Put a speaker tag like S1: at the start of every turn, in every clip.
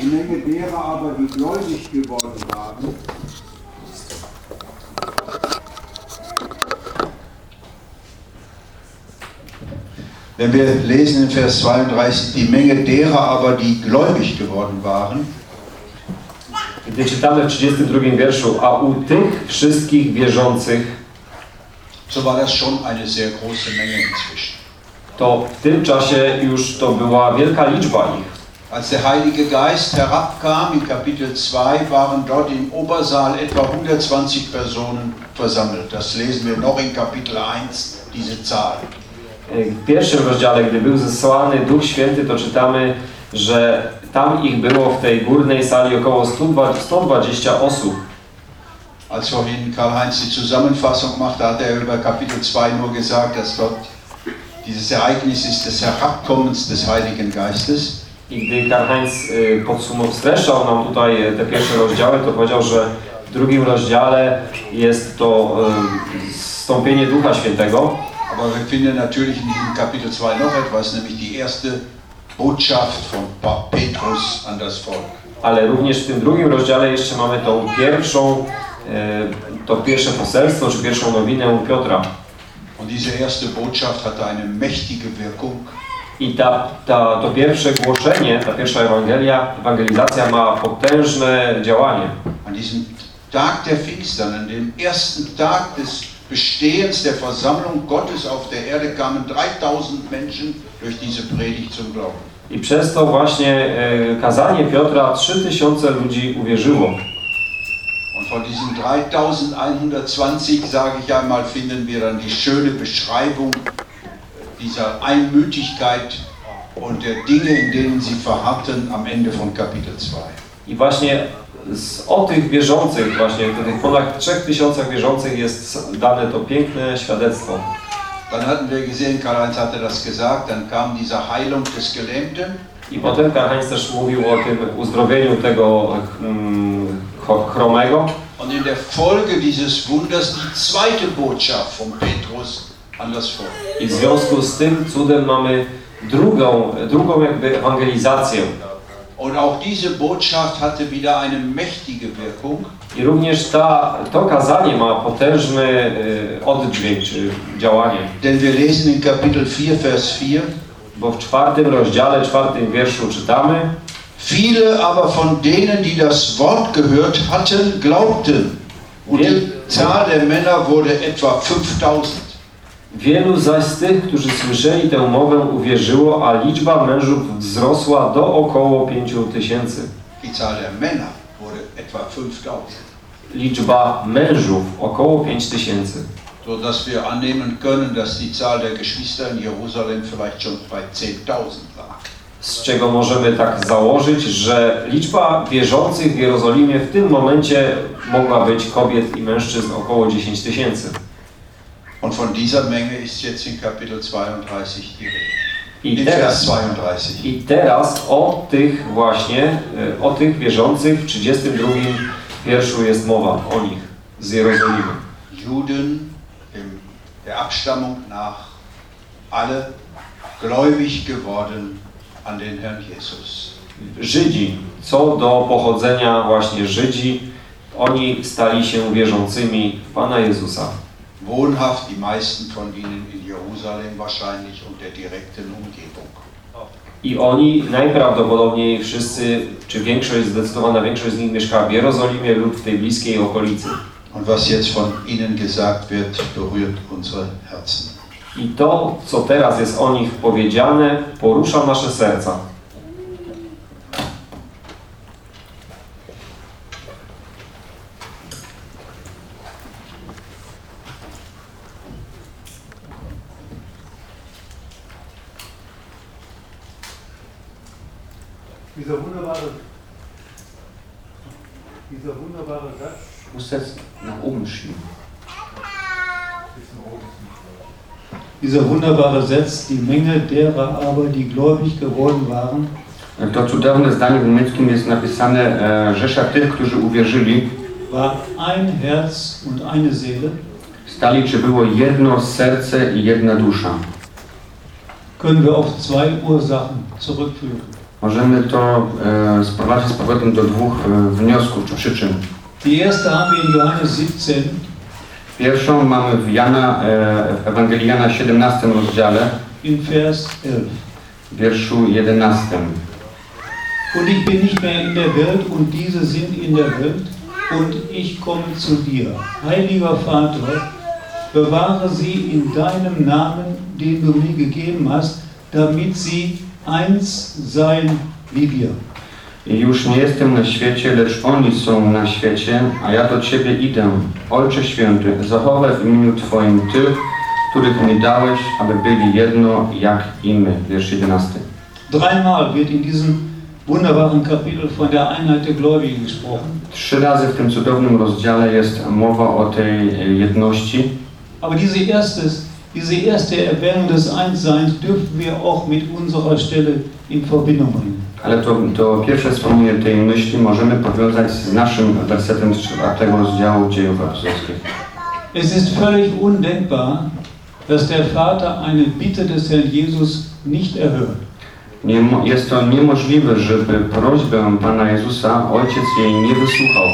S1: Die Menge derer aber, die gläubig geworden waren,
S2: Wenn wir lesen in Vers 32, die Menge derer aber, die gläubig geworden waren,
S3: Gdy czytamy w 32 wierszu, a u tych wszystkich wierzących,
S2: so war das schon eine sehr große Menge inzwischen.
S3: to w tym czasie już to była wielka liczba ich.
S2: Als der Heilige Geist herabkam in Kapitel 2, waren dort im Obersaal etwa 120 Personen versammelt. Das lesen wir noch in Kapitel 1, diese Zahl.
S3: W pierwszym rozdziale, gdy był zesłany Duch Święty, to czytamy, że tam ich było w tej górnej sali około 120 120 osób.
S2: Als vorhin Karl-Heinz die Zusammenfassung machte, hat er über Kapitel 2 nur gesagt, dass dort dieses Ereignis ist des Herabkommens des Heiligen Geistes.
S3: I gdy Karl-Heinz y, podsumował, streszczał nam tutaj y, te pierwsze rozdziały, to powiedział, że w drugim rozdziale jest to y, zstąpienie Ducha Świętego,
S2: Aber wir finden natürlich in diesem Kapitel 2 noch etwas, nämlich die erste Botschaft von Petrus an das Volk.
S3: ale również w tym drugim rozdziale jeszcze mamy tą pierwszą, to pierwsze poselstwo, czy pierwszą nowinę u Piotra.
S2: Und diese erste Botschaft hatte eine mächtige Wirkung.
S3: I ta, ta, to pierwsze głoszenie, ta pierwsza Ewangelia, ewangelizacja ma potężne działanie.
S2: An diesem Tag der Pfingstern, an dem ersten Tag des Bestehens der Versammlung Gottes auf der Erde, kamen 3000 Menschen durch diese Predigt zum Glauben.
S3: I przez to właśnie e, kazanie Piotra 3000 ludzi uwierzyło.
S2: Und von diesen 3120, sage ich einmal, finden wir dann die schöne Beschreibung dieser Einmütigkeit und der Dinge, in denen sie verharrten am Ende von Kapitel 2.
S3: I właśnie o tych wierzących, właśnie o tych ponad 3000 wierzących jest dane to piękne świadectwo.
S2: Dann hatten wir gesehen, Karl-Heinz hatte das gesagt, dann kam diese Heilung des Gelähmten.
S3: I potem Karl-Heinz też mówił o tym uzdrowieniu tego mm, cho- chromego.
S2: Und in der Folge dieses Wunders die zweite Botschaft von Petrus.
S3: I w związku z tym cudem mamy drugą, drugą jakby ewangelizację.
S2: Und auch diese Botschaft hatte wieder eine mächtige Wirkung.
S3: I również ta, to kazanie ma potężny y, oddźwięk czy działanie.
S2: Denn wir lesen in Kapitel 4, Vers 4.
S3: Bo w czwartym rozdziale, czwartym wierszu czytamy
S2: Viele aber von denen, die das Wort gehört hatten, glaubten. Und die Zahl der Männer wurde etwa 5000.
S3: Wielu zaś z tych, którzy słyszeli tę mowę uwierzyło, a liczba mężów wzrosła do około pięciu tysięcy.
S2: Die Zahl der Männer wurde etwa 5000.
S3: Liczba mężów około pięć tysięcy.
S2: Sodass wir annehmen können, dass die Zahl der Geschwister in Jerusalem vielleicht schon bei 10.000 lag.
S3: Z czego możemy tak założyć, że liczba wierzących w Jerozolimie w tym momencie mogła być kobiet i mężczyzn około 10 tysięcy.
S2: Und von dieser Menge ist jetzt in Kapitel 32 die Rede.
S3: I teraz,
S2: 32.
S3: I teraz o tych właśnie, e, o tych wierzących w 32 wierszu jest mowa, o nich z Jerozolimy.
S2: Juden im, der Abstammung nach, alle gläubig geworden an den Herrn Jesus.
S3: Żydzi, co do pochodzenia właśnie Żydzi, oni stali się wierzącymi w Pana Jezusa.
S2: Wohnhaft, die meisten von ihnen in Jerusalem wahrscheinlich und der direkten Umgebung.
S3: I oni najprawdopodobniej wszyscy, czy większość, zdecydowana większość z nich mieszkała w Jerozolimie lub w tej bliskiej okolicy.
S2: Und was jetzt von ihnen gesagt wird, berührt unsere Herzen.
S3: I to, co teraz jest o nich powiedziane, porusza nasze serca.
S4: Dieser wunderbare, dieser wunderbare Satz,
S5: Ich muss das nach oben schieben.
S4: dieser wunderbare Satz, die Menge derer aber, die gläubig geworden waren,
S5: To cudowne zdanie w niemieckim jest napisane e, Rzesza tych, którzy uwierzyli,
S4: war ein Herz und eine Seele,
S5: stali czy było jedno serce i jedna dusza.
S4: können wir auf zwei Ursachen zurückführen.
S5: Możemy to e, sprowadzić z powrotem do dwóch e, wniosków czy przyczyn.
S4: Die erste haben wir in Johannes 17,
S5: Pierwszą mamy w Jana, e, w Ewangelii Jana 17 rozdziale,
S4: in Vers 11.
S5: w wierszu 11.
S4: Und ich bin nicht mehr in der Welt und diese sind in der Welt und ich komme zu dir. Heiliger Vater, bewahre sie in deinem Namen, den du mir gegeben hast, damit sie eins seien wie wir.
S5: I już nie jestem na świecie, lecz oni są na świecie, a ja do Ciebie idę. Ojcze Święty, zachowaj w imieniu Twoim tych, których mi dałeś, aby byli jedno jak i my. Wiersz 11.
S4: Dreimal wird in diesem wunderbaren Kapitel von der Einheit der Gläubigen gesprochen.
S5: Trzy razy w tym cudownym rozdziale jest mowa o tej jedności,
S4: Aber diese, erstes, diese erste Erwähnung des Einsseins dürfen wir auch mit unserer Stelle in Verbindung bringen.
S5: ale to, to pierwsze wspomnienie tej myśli możemy powiązać z naszym wersetem z czwartego rozdziału dziejów apostolskich.
S4: Es ist völlig undenkbar, dass der Vater eine Bitte des Herrn Jesus nicht erhört.
S5: Nie, jest to niemożliwe, żeby prośbę Pana Jezusa Ojciec jej nie wysłuchał.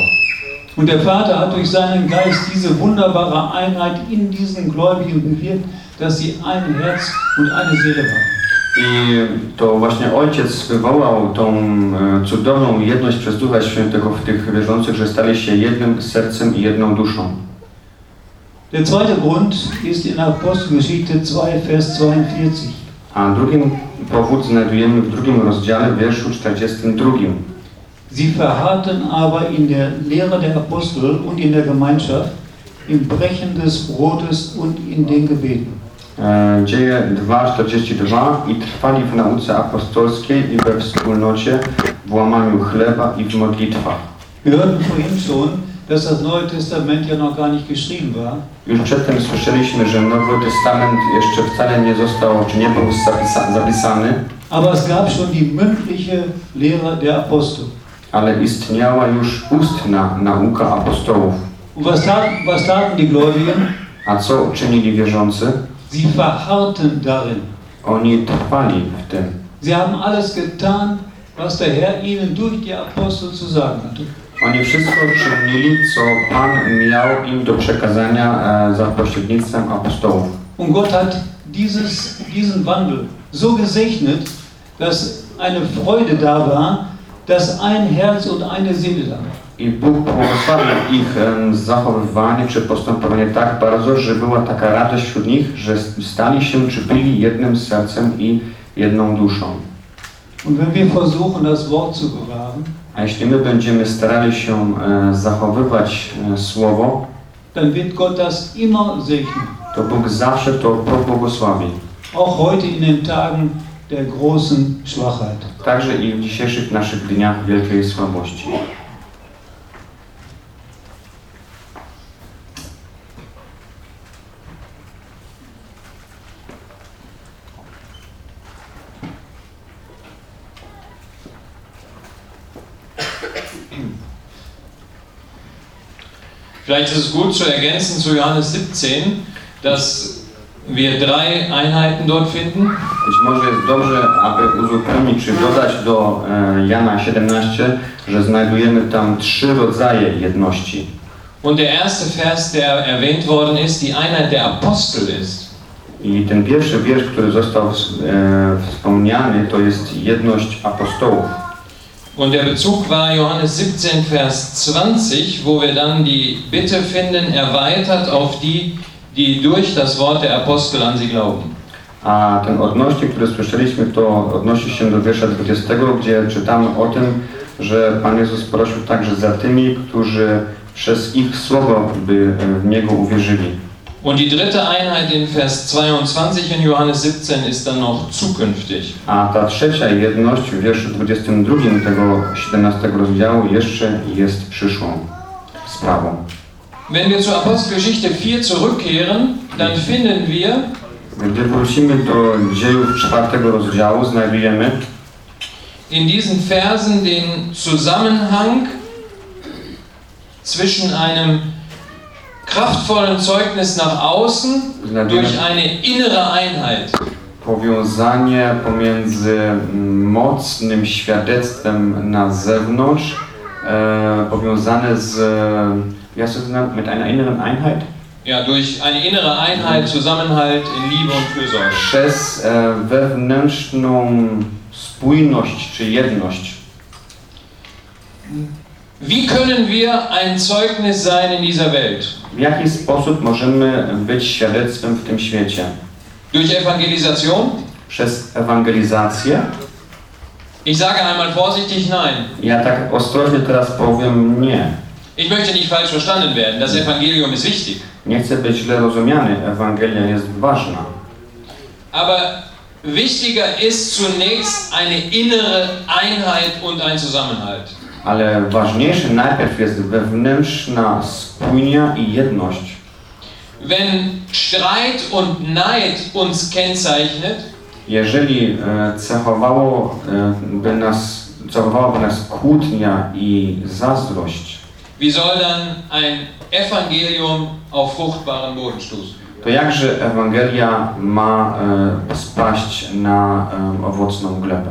S4: Und der Vater hat durch seinen Geist diese wunderbare Einheit in diesen Gläubigen bewirkt, dass sie ein Herz und eine Seele waren.
S5: I to właśnie Ojciec wywołał tą e, cudowną jedność przez Ducha Świętego w tych wierzących, że stali się jednym sercem i jedną duszą.
S4: Der zweite Grund ist in Apostelgeschichte 2, Vers 42.
S5: A drugi powód znajdujemy w drugim rozdziale, w wierszu 42.
S4: Sie verharrten aber in der Lehre der Apostel und in der Gemeinschaft, im Brechen des Brotes und in den Gebeten.
S5: E, Dzieje 2,42 i trwali w nauce apostolskiej i we wspólnocie, w łamaniu chleba i w modlitwach.
S4: Wir hörten vorhin schon, dass das Neue Testament ja noch gar nicht geschrieben war.
S5: Już przedtem słyszeliśmy, że Nowy Testament jeszcze wcale nie został, czy nie był zapisa- zapisany,
S4: Aber es gab schon die mündliche Lehre der Apostel.
S5: Ale istniała już ustna nauka apostołów.
S4: Was taten, was taten die Gläubigen?
S5: A co czynili wierzący?
S4: Sie verharrten darin.
S5: Oni trwali w tym.
S4: Sie haben alles getan, was der Herr ihnen durch die Apostel zu sagen hatte.
S5: Oni wszystko czynili, co Pan miał im do przekazania e, za pośrednictwem apostołów.
S4: Und Gott hat dieses, diesen Wandel so gesegnet, dass eine Freude da war, dass ein Herz und eine Seele da war.
S5: I Bóg błogosławił ich em, zachowywanie czy postępowanie tak bardzo, że była taka radość wśród nich, że stali się czy byli jednym sercem i jedną duszą.
S4: Und wenn wir versuchen, das Wort zu bewahren,
S5: A jeśli my będziemy starali się e, zachowywać e, Słowo,
S4: dann wird Gott das immer segnen.
S5: to Bóg zawsze to pobłogosławi.
S4: Auch heute in den Tagen der großen Schwachheit.
S5: Także i w dzisiejszych naszych dniach wielkiej słabości.
S6: Vielleicht ist es gut zu ergänzen zu Johannes 17, dass wir drei Einheiten dort finden.
S5: Być może jest dobrze, aby uzupełnić czy dodać do e, Jana 17, że znajdujemy tam trzy rodzaje jedności.
S6: Und der erste Vers, der erwähnt worden ist, die Einheit der Apostel ist.
S5: I ten pierwszy wiersz, który został e, wspomniany, to jest jedność apostołów.
S6: Und der Bezug war Johannes 17, Vers 20, wo wir dann die Bitte finden, erweitert auf die, die durch das Wort der Apostel an sie glauben.
S5: A ten odnośnik, który słyszeliśmy, to odnosi się do wiersza 20, gdzie czytamy o tym, że Pan Jezus prosił także za tymi, którzy przez ich słowo by e, w Niego uwierzyli.
S6: Und die dritte Einheit in Vers 22 in Johannes 17 ist dann noch zukünftig.
S5: A ta trzecia jedność w wierszu 22 tego 17 rozdziału jeszcze jest przyszłą sprawą.
S6: Wenn wir zur Apostelgeschichte 4 zurückkehren, dann finden wir
S5: Gdy wrócimy do dziejów czwartego rozdziału, znajdujemy
S6: in diesen Versen den Zusammenhang zwischen einem kraftvollen Zeugnis nach außen durch eine innere Einheit.
S5: powiązanie pomiędzy mm, mocnym świadectwem na zewnątrz, e, powiązane z, wie hast du es genannt, mit einer inneren Einheit?
S6: Ja, durch eine innere Einheit, Zusammenhalt in Liebe und Fürsorge.
S5: Przez e, wewnętrzną spójność czy jedność.
S6: Wie können wir ein Zeugnis sein in dieser Welt?
S5: W jaki sposób możemy być świadectwem w tym świecie?
S6: Durch Evangelisation?
S5: Przez ewangelizację?
S6: Ich sage einmal vorsichtig nein.
S5: Ja tak ostrożnie teraz powiem nie.
S6: Ich möchte nicht falsch verstanden werden. Das Evangelium ist wichtig.
S5: Nie chcę być źle rozumiany. Ewangelia jest ważna.
S6: Aber wichtiger ist zunächst eine innere Einheit und ein Zusammenhalt.
S5: Ale ważniejsze najpierw jest wewnętrzna spójnia i jedność.
S6: Wenn Streit und Neid uns kennzeichnet,
S5: Jeżeli e, cechowało, e, by nas, cechowałaby nas kłótnia i zazdrość,
S6: wie soll dann ein Evangelium auf fruchtbaren Boden stoßen?
S5: to jakże Ewangelia ma e, spaść na e, owocną glebę?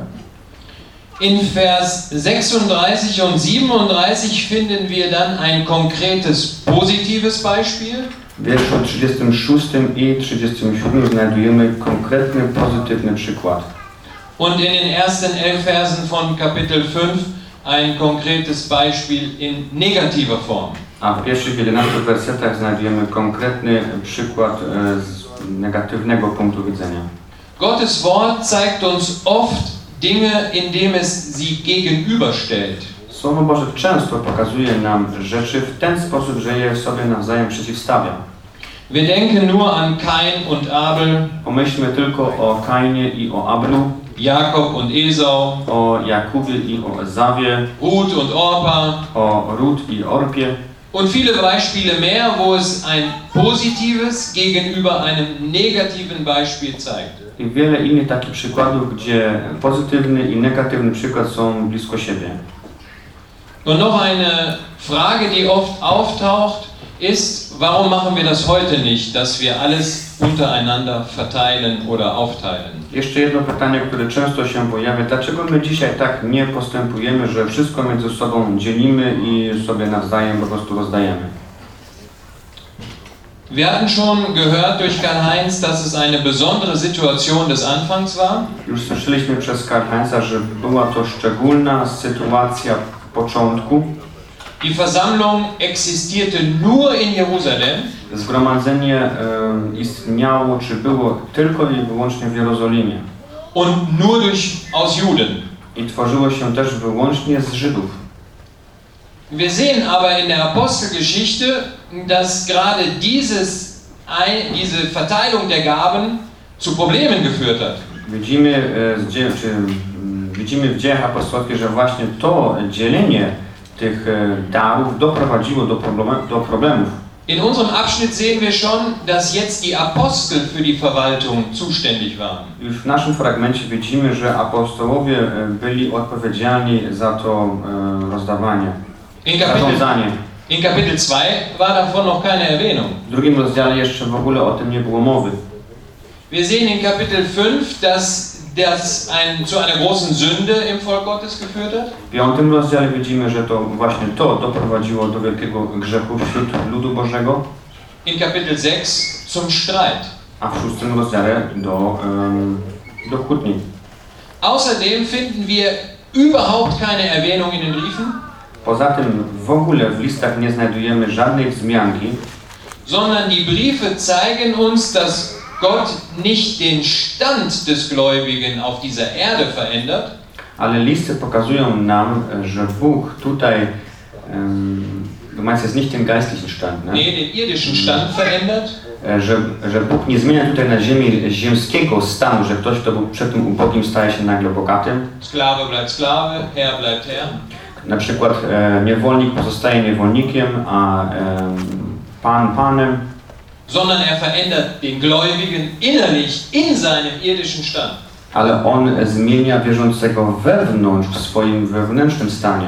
S6: In Vers 36 und 37 finden wir dann ein konkretes positives Beispiel.
S5: W wierszu 36 i 37 znajdujemy konkretny, pozytywny przykład.
S6: Und in den ersten elf Versen von Kapitel 5 ein konkretes Beispiel in negativer Form.
S5: A w pierwszych 11 wersetach znajdujemy konkretny przykład e, z negatywnego punktu widzenia.
S6: Gottes Wort zeigt uns oft Dinge, indem es sie gegenüberstellt.
S5: Słowo Boże często pokazuje nam rzeczy w ten sposób, że je sobie nawzajem przeciwstawia.
S6: Wir denken nur an Kain und Abel,
S5: Pomyślmy tylko o Kainie i o Ablu,
S6: Jakob und Esau,
S5: o Jakubie i o Ezawie,
S6: Ruth und Orpa
S5: o Rut i Orpie
S6: und viele Beispiele mehr, wo es ein positives gegenüber einem negativen Beispiel zeigt.
S5: i wiele innych takich przykładów, gdzie pozytywny i negatywny przykład są blisko siebie.
S6: Und noch eine Frage, die oft auftaucht, ist, warum machen wir das heute nicht, dass wir alles untereinander verteilen oder aufteilen?
S5: Jeszcze jedno pytanie, które często się pojawia. Dlaczego my dzisiaj tak nie postępujemy, że wszystko między sobą dzielimy i sobie nawzajem po prostu rozdajemy?
S6: Wir hatten schon gehört durch Karl-Heinz, dass es eine besondere Situation des Anfangs war.
S5: Już słyszeliśmy przez Karl-Heinza, że była to szczególna sytuacja w początku.
S6: Die Versammlung existierte nur in Jerusalem
S5: Zgromadzenie e, istniało, czy było tylko i wyłącznie w Jerozolimie.
S6: und nur durch, aus Juden.
S5: I tworzyło się też wyłącznie z Żydów.
S6: Wir sehen aber in der Apostelgeschichte, dass gerade dieses, diese Verteilung der Gaben zu Problemen geführt hat.
S5: Widzimy, e, czy, mm, widzimy w dziejach apostolskich, że właśnie to dzielenie tych e, darów doprowadziło do, probleme- do problemów.
S6: In unserem Abschnitt sehen wir schon, dass jetzt die Apostel für die Verwaltung zuständig waren.
S5: Już w naszym fragmencie widzimy, że apostołowie e, byli odpowiedzialni za to e, rozdawanie,
S6: In Kapitel,
S5: zarządzanie.
S6: in Kapitel 2 war davon noch keine Erwähnung.
S5: W drugim rozdziale jeszcze w ogóle o tym nie było mowy.
S6: Wir sehen in Kapitel 5, dass das ein, zu einer großen Sünde im Volk Gottes geführt hat.
S5: W piątym rozdziale widzimy, że to właśnie to doprowadziło do wielkiego grzechu wśród ludu Bożego,
S6: In Kapitel 6 zum Streit.
S5: a w szóstym rozdziale do, em, do kłótni.
S6: Außerdem finden wir überhaupt keine Erwähnung in den Briefen,
S5: Poza tym w ogóle w listach nie znajdujemy żadnej wzmianki,
S6: sondern die Briefe zeigen uns, dass Gott nicht den Stand des Gläubigen auf dieser Erde verändert,
S5: ale listy pokazują nam, że Bóg tutaj, um, du meinst jetzt nicht den geistlichen Stand, ne?
S6: nee, den irdischen Stand verändert,
S5: E, że, że Bóg nie zmienia tutaj na ziemi ziemskiego stanu, że ktoś, kto był przed tym ubogim, staje się nagle bogatym.
S6: Sklave bleibt Sklave, Herr bleibt Herr,
S5: Na przykład e, niewolnik pozostaje niewolnikiem, a e, pan panem,
S6: sondern er verändert den Gläubigen innerlich in seinem irdischen Stand.
S5: ale on zmienia wierzącego wewnątrz, w swoim wewnętrznym stanie.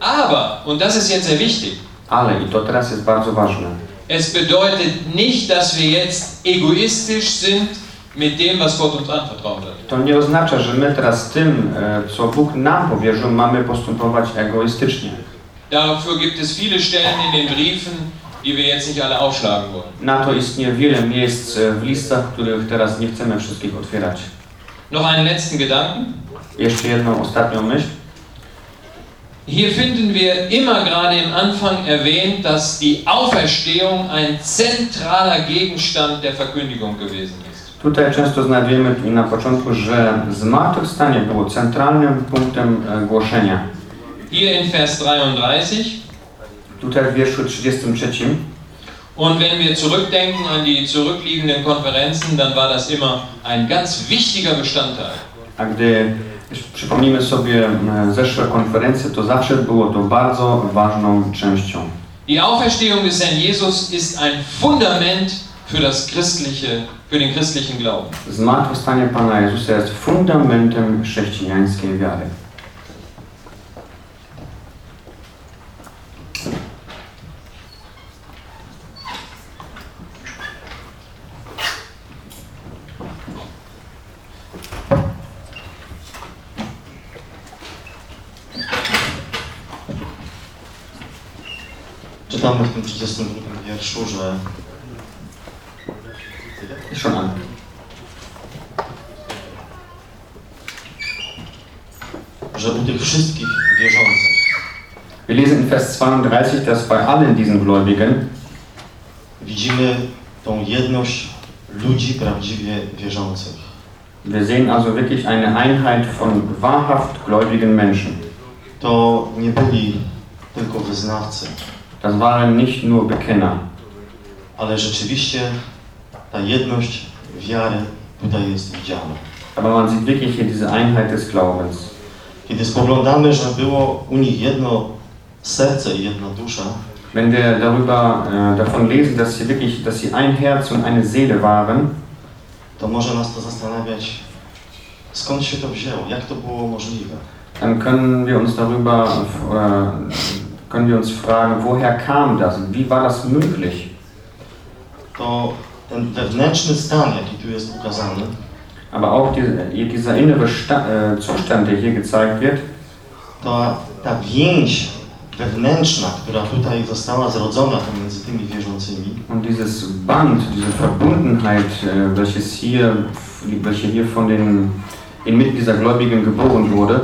S6: Aber, und das ist jetzt sehr wichtig,
S5: Ale, i to teraz jest bardzo ważne,
S6: es bedeutet nicht, dass wir jetzt egoistisch sind, mit dem, was Gott uns anvertraut hat.
S5: To nie oznacza, że my teraz tym, e, co Bóg nam powierzył, mamy postępować egoistycznie.
S6: Dafür gibt es viele Stellen in den Briefen, die wir jetzt nicht alle aufschlagen wollen.
S5: Na to istnieje wiele miejsc e, w listach, których teraz nie chcemy wszystkich otwierać.
S6: Noch einen letzten Gedanken.
S5: Jeszcze jedną ostatnią myśl.
S6: Hier finden wir immer gerade im Anfang erwähnt, dass die Auferstehung ein zentraler Gegenstand der Verkündigung gewesen ist.
S5: Tutaj często znajdujemy na początku, że zmartwychwstanie było centralnym punktem e, głoszenia.
S6: Hier in Vers 33.
S5: Tutaj w wierszu 33
S6: Und wenn wir zurückdenken an die zurückliegenden Konferenzen, dann war das immer ein ganz wichtiger Bestandteil.
S5: A gdy przypomnimy sobie e, zeszłe konferencje, to zawsze było to bardzo ważną częścią.
S6: Die Auferstehung des Herrn Jesus ist ein Fundament für das christliche, für den christlichen Glauben.
S5: Zmartwychwstanie Pana Jezusa jest fundamentem chrześcijańskiej wiary.
S7: Czytamy w tym 32 wierszu, że
S5: Schon an.
S7: że u tych wszystkich wierzących
S5: Wir lesen in Vers 32, dass bei allen diesen Gläubigen
S7: widzimy tą jedność ludzi prawdziwie wierzących.
S5: Wir sehen also wirklich eine Einheit von wahrhaft gläubigen Menschen.
S7: To nie byli tylko wyznawcy,
S5: Das waren nicht nur Bekenner,
S7: ale rzeczywiście ta jedność wiary tutaj jest widziana.
S5: aber man sieht wirklich hier diese Einheit des Glaubens.
S7: Kiedy spoglądamy, że było u nich jedno serce i jedna dusza,
S5: Wenn wir darüber äh, davon lesen, dass sie wirklich, dass sie ein Herz und eine Seele waren,
S7: to może nas to zastanawiać, skąd się to wzięło, jak to było możliwe.
S5: dann können wir uns darüber äh, können wir uns fragen, woher kam das? Wie war das möglich?
S7: To ten wewnętrzny stan, jaki tu jest ukazany,
S5: Aber auch die, dieser innere Sta äh, Zustand, der hier gezeigt wird,
S7: to ta więź wewnętrzna, która tutaj została zrodzona pomiędzy tymi wierzącymi,
S5: Und dieses Band, diese Verbundenheit, äh, welches hier, welche hier von den inmitten dieser Gläubigen geboren wurde,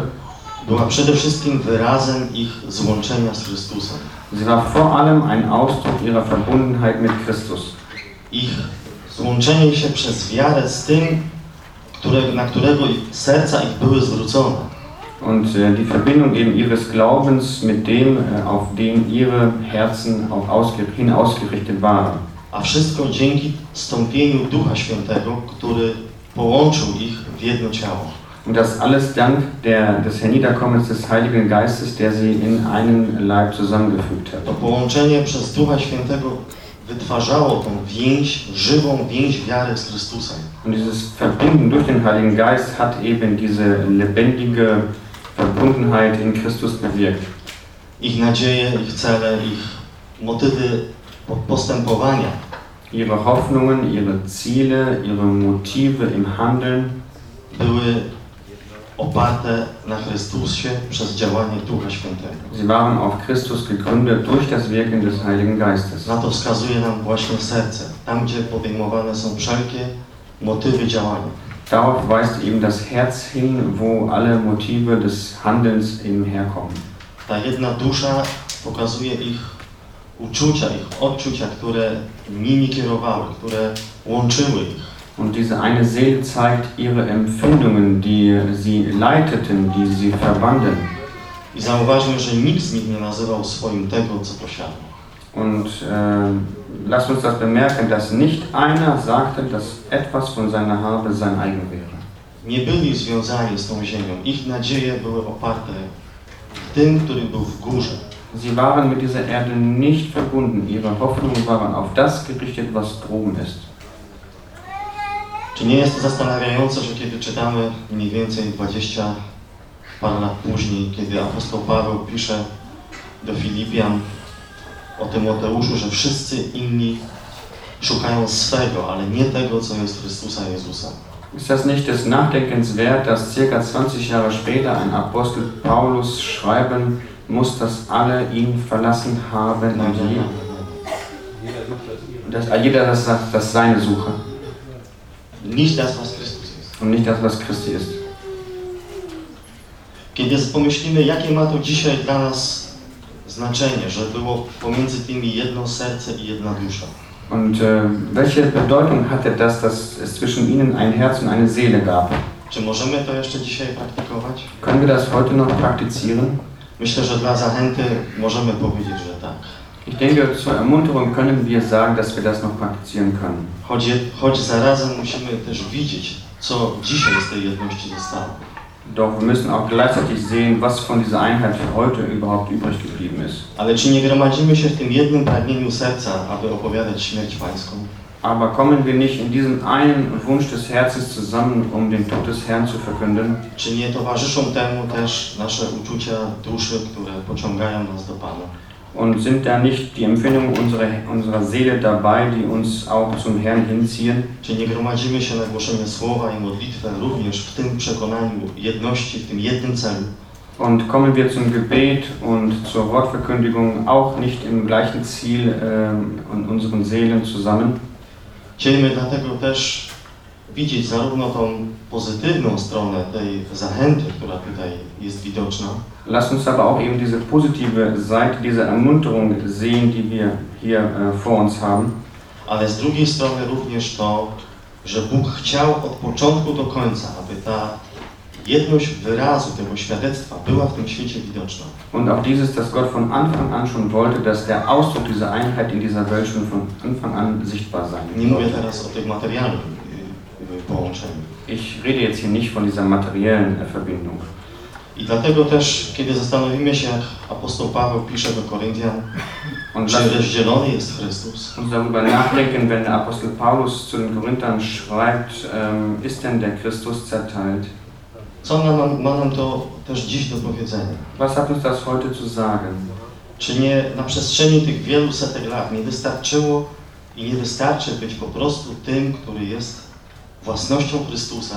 S7: była przede wszystkim wyrazem ich złączenia z Chrystusem.
S5: sie war vor allem ein Ausdruck ihrer Verbundenheit mit Christus.
S7: Ich złączenie się przez wiarę z tym, które, na którego serca ich były zwrócone.
S5: Und äh, die Verbindung eben ihres Glaubens mit dem, äh, auf den ihre Herzen auch ausge hin ausgerichtet waren.
S7: A wszystko dzięki stąpieniu Ducha Świętego, który połączył ich w jedno ciało.
S5: Und das alles dank der, des Herniederkommens des Heiligen Geistes, der sie in einen Leib zusammengefügt hat.
S7: To połączenie przez Ducha Świętego wytwarzało tą więź, żywą więź wiary z Chrystusem.
S5: Und dieses Verbinden durch den Heiligen Geist hat eben diese lebendige Verbundenheit in Christus bewirkt.
S7: Ich nadzieje, ich cele, ich motywy po- postępowania
S5: Ihre Hoffnungen, ihre Ziele, ihre Motive im Handeln
S7: były oparte na Chrystusie przez działanie Ducha Świętego.
S5: Sie waren auf Christus gegründet durch das Wirken des Heiligen Geistes.
S7: Na to wskazuje nam właśnie serce, tam gdzie podejmowane są wszelkie motywy działania.
S5: Darauf weist eben das Herz hin, wo alle Motive des Handelns eben herkommen.
S7: Ta jedna dusza pokazuje ich uczucia, ich odczucia, które nimi kierowały, które łączyły ich.
S5: Und diese eine Seele zeigt ihre Empfindungen, die sie leiteten, die sie verbanden.
S7: I zauważmy, że nikt z nich nie nazywał swoim tego, co posiadał.
S5: Und äh, lasst uns das bemerken, dass nicht einer sagte, dass etwas von seiner Habe sein eigen wäre.
S7: Nie byli związani z tą ziemią. Ich nadzieje były oparte w tym, który był w górze.
S5: Sie waren mit dieser Erde nicht verbunden. Ihre Hoffnungen waren auf das gerichtet, was droben ist.
S7: Czy nie jest to zastanawiające, że kiedy czytamy mniej więcej 20 parę lat później, kiedy apostoł Paweł pisze do Filipian o Tymoteuszu, że wszyscy inni szukają swego, ale nie tego, co jest Chrystusa Jezusa.
S5: Ist das nicht des Nachdenkens wert, dass circa 20 Jahre später ein Apostel Paulus schreiben muss, dass alle ihn verlassen haben? Und je, dass jeder das, das Seine suche
S7: Nicht das, was Chrystus jest.
S5: und nicht das, was Christi ist.
S7: Kiedy pomyślimy, jakie ma to dzisiaj dla nas znaczenie, że było pomiędzy tymi jedno serce i jedna dusza.
S5: Und äh, welche Bedeutung hatte das, dass es zwischen ihnen ein Herz und eine Seele gab?
S7: Czy możemy to jeszcze dzisiaj praktykować?
S5: Können wir das heute noch praktizieren?
S7: Myślę, że dla zachęty możemy powiedzieć, że tak.
S5: Ich denke, zur Ermunterung können wir sagen, dass wir das noch praktizieren können.
S7: Choć, choć zarazem musimy też widzieć, co dzisiaj z tej jedności zostało.
S5: Doch wir müssen auch gleichzeitig sehen, was von dieser Einheit heute überhaupt übrig geblieben ist.
S7: Ale czy nie gromadzimy się w tym jednym pragnieniu serca, aby opowiadać śmierć Pańską?
S5: Aber kommen wir nicht in diesem einen Wunsch des Herzens zusammen, um den Tod des Herrn zu verkünden?
S7: Czy nie towarzyszą temu też nasze uczucia duszy, które pociągają nas do Pana?
S5: Und sind da nicht die Empfindungen unserer, unserer Seele dabei, die uns auch zum Herrn hinziehen?
S7: Czy nie gromadzimy się na głoszenie słowa i modlitwę również w tym przekonaniu jedności, w tym jednym celu?
S5: Und kommen wir zum Gebet und zur Wortverkündigung auch nicht im gleichen Ziel ähm, in unseren Seelen zusammen?
S7: Chcielibyśmy dlatego też widzieć zarówno tą pozytywną stronę tej zachęty, która tutaj jest widoczna,
S5: Lasst uns aber auch eben diese positive Seite dieser Ermunterung sehen, die wir hier äh, vor uns haben.
S7: ale z drugiej strony również to, że Bóg chciał od początku do końca, aby ta jedność wyrazu tego świadectwa była w tym świecie widoczna.
S5: Und auch dieses, dass Gott von Anfang an schon wollte, dass der Ausdruck dieser Einheit in dieser Welt schon von Anfang an sichtbar sein
S7: Nie mówię teraz o tych materialnym połączeniu.
S5: Ich rede jetzt hier nicht von dieser materiellen äh, Verbindung.
S7: I dlatego też, kiedy zastanowimy się, jak apostoł Paweł pisze do Koryntian,
S5: Und
S7: czy
S5: lasst
S7: rozdzielony jest Chrystus,
S5: uns darüber nachdenken, wenn der Apostel Paulus zu den Korinthern schreibt, ähm, ist denn der Christus zerteilt?
S7: co nam, ma nam to też dziś do powiedzenia?
S5: Was hat uns das heute zu sagen?
S7: Czy nie na przestrzeni tych wielu setek lat nie wystarczyło i nie wystarczy być po prostu tym, który jest własnością Chrystusa,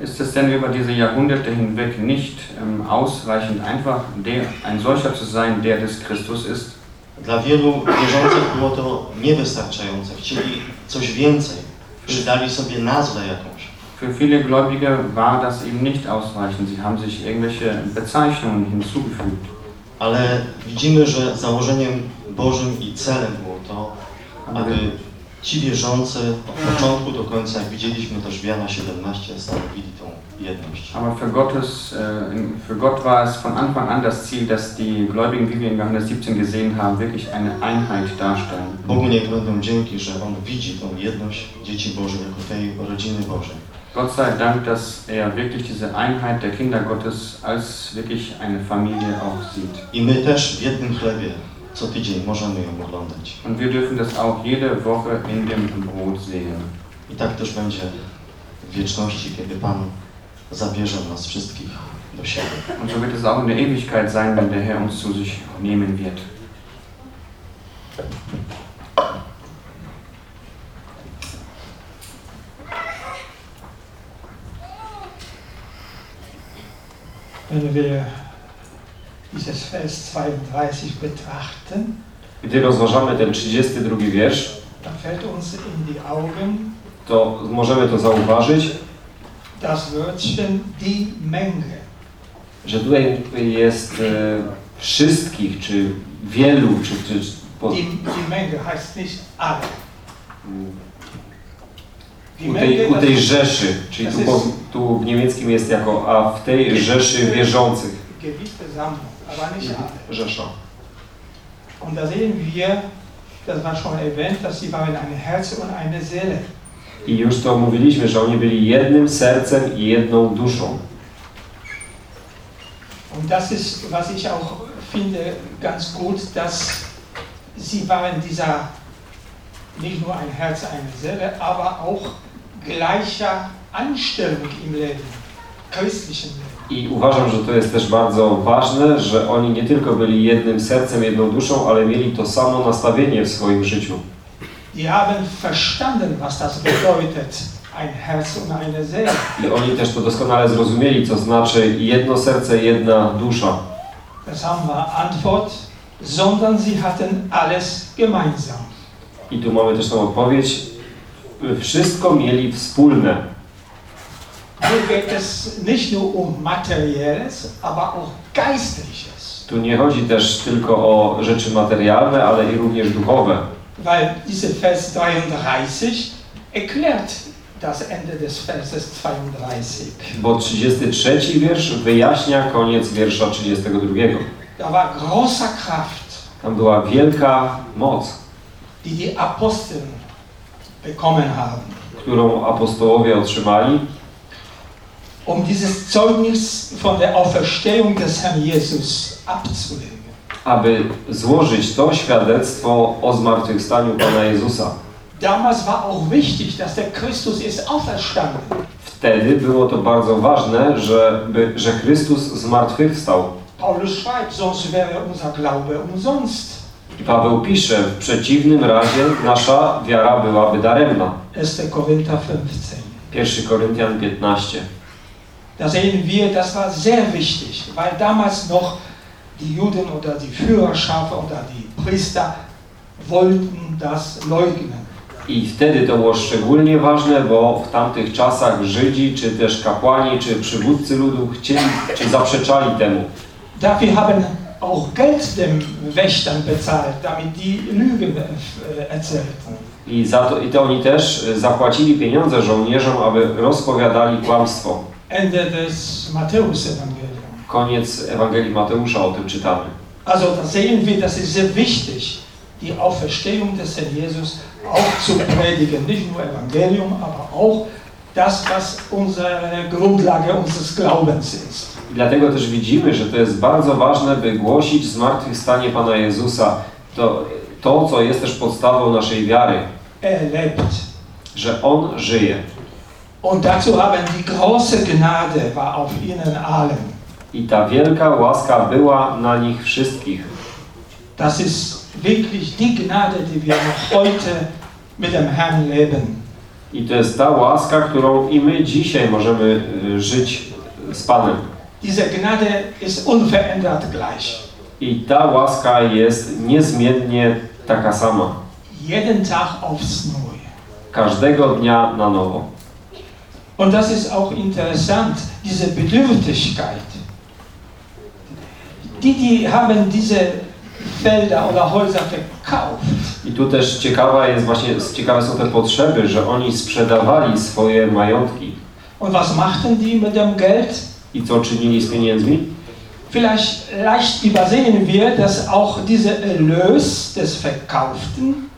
S5: Ist es denn über diese Jahrhunderte hinweg nicht ähm, ausreichend, einfach der, ein solcher zu sein, der des Christus ist?
S7: Dla wielu wierzących było to niewystarczające. Chcieli coś więcej. Przydali sobie nazwę jakąś.
S5: Für viele Gläubige war das eben nicht ausreichend. Sie haben sich irgendwelche Bezeichnungen hinzugefügt.
S7: Ale widzimy, że założeniem Bożym i celem było to, aby ci wierzący od początku do końca, jak widzieliśmy też w Jana 17, stanowili tą jedność.
S5: Aber für, Gottes, äh, für Gott war es von Anfang an das Ziel, dass die Gläubigen, wie wir in Johannes 17 gesehen haben, wirklich eine Einheit darstellen.
S7: Bogu niech będą dzięki, że On widzi tą jedność dzieci Bożych jako tej rodziny Bożej.
S5: Gott sei Dank, dass er wirklich diese Einheit der Kinder Gottes als wirklich eine Familie auch sieht.
S7: I my też w jednym chlebie co tydzień możemy ją oglądać.
S5: Und wir dürfen das auch jede Woche in dem Brot sehen.
S7: I tak też będzie w wieczności, kiedy Pan zabierze nas wszystkich do siebie.
S5: Und so wird es auch in der Ewigkeit sein, wenn der Herr uns zu sich nehmen wird.
S8: Wenn wir dieses Vers 32 betrachten,
S3: Gdy rozważamy ten 32 wiersz,
S8: dann fällt uns in die Augen
S3: to możemy to zauważyć,
S8: das Wörtchen die Menge.
S3: że tutaj jest e, wszystkich, czy wielu, czy, czy po,
S8: Die, die Menge heißt nicht alle.
S3: U, tej, u tej rzeszy, czyli tu, tu w niemieckim jest jako, a w tej rzeszy wierzących,
S8: aber nicht alle.
S3: rzesza.
S8: Und da sehen wir, das war schon erwähnt, dass sie waren ein Herz und eine Seele.
S3: I już to mówiliśmy, że oni byli jednym sercem i jedną duszą.
S8: Und das ist, was ich auch finde, ganz gut, dass sie waren dieser, nicht nur ein Herz, eine Seele, aber auch gleicher Anstellung im Leben, christlichen Leben.
S3: I uważam, że to jest też bardzo ważne, że oni nie tylko byli jednym sercem, jedną duszą, ale mieli to samo nastawienie w swoim życiu.
S8: die haben verstanden, was das bedeutet, ein Herz und eine Seele.
S3: I oni też to doskonale zrozumieli, co znaczy jedno serce, jedna dusza.
S8: Das haben wir Antwort, sondern sie hatten alles gemeinsam.
S3: I tu mamy też tą odpowiedź. Wszystko mieli wspólne.
S8: Hier geht es nicht nur um materielles, aber auch geistliches.
S3: Tu nie chodzi też tylko o rzeczy materialne, ale i również duchowe.
S8: Weil dieser Vers 33 erklärt das Ende des Verses 32.
S3: Bo 33 wiersz wyjaśnia koniec wiersza 32.
S8: Da war großer Kraft,
S3: Tam była wielka moc,
S8: die die Apostel bekommen haben,
S3: którą apostołowie otrzymali,
S8: um dieses Zeugnis von der Auferstehung des Herrn Jesus abzulegen.
S3: aby złożyć to świadectwo o zmartwychwstaniu Pana Jezusa.
S8: Damals war auch wichtig, dass der Christus ist auferstanden.
S3: Wtedy było to bardzo ważne, żeby, że Chrystus zmartwychwstał.
S8: Paulus schreibt, sonst wäre unser Glaube umsonst.
S3: I Paweł pisze, w przeciwnym razie nasza wiara byłaby daremna.
S8: 1. Korinther 15.
S3: 1 Koryntian 15.
S8: Da sehen wir, das war sehr wichtig, weil damals noch die Juden oder die Führerschaft oder die Priester wollten das leugnen.
S3: I wtedy to było szczególnie ważne, bo w tamtych czasach Żydzi, czy też kapłani, czy przywódcy ludu chcieli, czy zaprzeczali temu.
S8: Dafür haben auch Geld den Wächtern bezahlt, damit die Lügen äh, erzählten.
S3: I, za to, I to oni też zapłacili pieniądze żołnierzom, aby rozpowiadali kłamstwo.
S8: Ende des Matthäus-Evangeliums.
S3: Koniec Ewangelii Mateusza o tym czytamy.
S8: Also da sehen wir, das ist sehr wichtig, die Auferstehung des Herrn Jesus auch zu predigen. Nicht nur Evangelium, aber auch das, was unsere Grundlage unseres Glaubens ist.
S3: I dlatego też widzimy, że to jest bardzo ważne, by głosić zmartwychwstanie Pana Jezusa. To, to, co jest też podstawą naszej wiary,
S8: Er lebt.
S3: że On żyje.
S8: Und dazu haben die große Gnade war auf ihnen allen.
S3: I ta wielka łaska była na nich wszystkich.
S8: Das ist wirklich die Gnade, die wir noch heute mit dem Herrn leben.
S3: I to jest ta łaska, którą i my dzisiaj możemy y, żyć z Panem.
S8: Diese Gnade ist unverändert gleich.
S3: I ta łaska jest niezmiennie taka sama.
S8: Jeden Tag aufs Neue.
S3: Każdego dnia na nowo.
S8: Und das ist auch interessant, diese Bedürftigkeit. Die, die haben diese Felder oder Häuser verkauft,
S3: I tu też ciekawa jest właśnie, ciekawe są te potrzeby, że oni sprzedawali swoje majątki.
S8: und was machten die mit dem Geld?
S3: I co czynili z pieniędzmi?
S8: Vielleicht leicht übersehen wir, dass auch dieser Erlös des Verkauften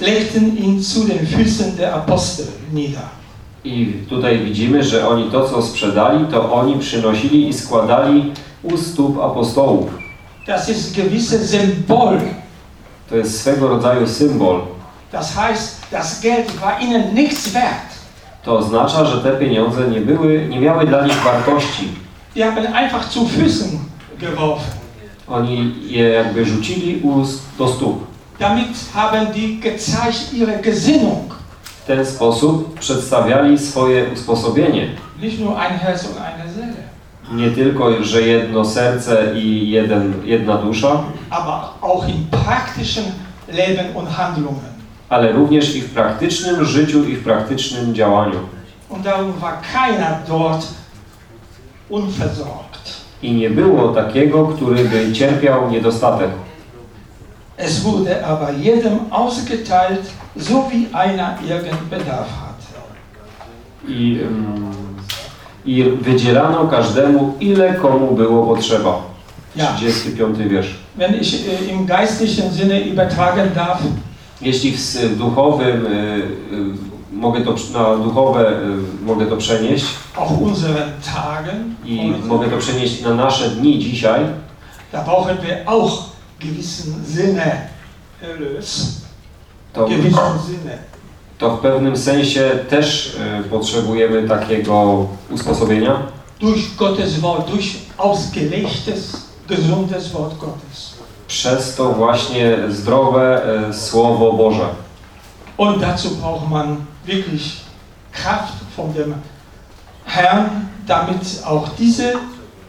S8: legten ihn zu den Füßen der Apostel nieder.
S3: I tutaj widzimy, że oni to, co sprzedali, to oni przynosili i składali u stóp apostołów.
S8: Das ist gewisse Symbol.
S3: To jest swego rodzaju symbol.
S8: Das heißt, das Geld war ihnen nichts wert.
S3: To oznacza, że te pieniądze nie były, nie miały dla nich wartości.
S8: Die haben einfach zu Füßen geworfen.
S3: Oni je jakby rzucili u, do stóp.
S8: Damit haben die gezeigt ihre Gesinnung.
S3: W ten sposób przedstawiali swoje usposobienie. Nie tylko, że jedno serce i jeden, jedna dusza, ale również i w praktycznym życiu i w praktycznym działaniu. I nie było takiego, który by cierpiał niedostatek.
S8: Es wurde aber jedem ausgeteilt, so wie einer irgendeinen Bedarf hatte.
S3: I, I wydzielano każdemu, ile komu było potrzeba.
S8: Ja.
S3: 35 wiersz.
S8: Wenn ich äh, im geistlichen Sinne übertragen darf,
S3: Jeśli w s- duchowym, y, mogę to, na duchowe mogę to przenieść
S8: auch unseren Tagen,
S3: i mogę to przenieść na nasze dni dzisiaj,
S8: da brauchen wir auch gewissen Sinne Erlös.
S3: to,
S8: Gewissen Sinne.
S3: to w pewnym sensie też y, potrzebujemy takiego usposobienia
S8: Durch Gottes Wort, durch ausgelegtes, gesundes Wort Gottes.
S3: przez to właśnie zdrowe y, Słowo Boże.
S8: Und dazu braucht man wirklich Kraft von dem Herrn, damit auch diese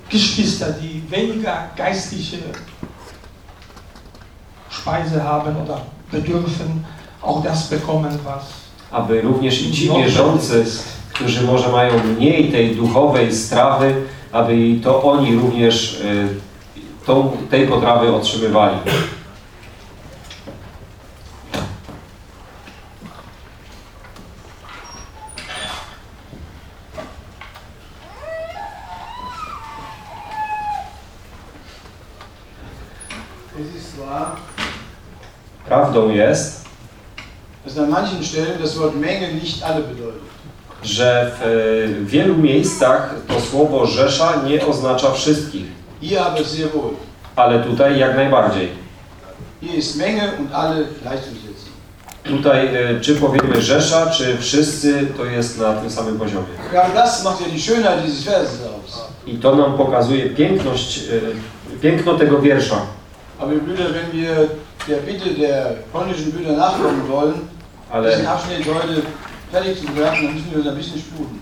S8: Geschwister, die weniger geistliche Speise haben oder bedürfen, auch das bekommen, was
S3: aby również i ci wierzący, którzy może mają mniej tej duchowej strawy, aby i to oni również y, tą, tej potrawy otrzymywali.
S1: Es ist wahr,
S3: Jest,
S1: dass an manchen Stellen das Wort Menge nicht alle bedeutet.
S3: że w y, wielu miejscach to słowo Rzesza nie oznacza wszystkich,
S1: Hier aber sehr wohl.
S3: ale tutaj jak najbardziej.
S1: Hier ist Menge und alle gleichzusetzen.
S3: Tutaj y, czy powiemy Rzesza, czy wszyscy, to jest na tym samym poziomie.
S1: Gerade das macht ja die Schönheit dieses Verses aus.
S3: I to nam pokazuje piękność, y, piękno tego wiersza.
S1: Aber Brüder, wenn wir der Bitte der polnischen Brüder nachkommen wollen,
S3: Ale,
S1: diesen Abschnitt heute fertig zu bewerten, dann müssen wir uns ein bisschen sputen.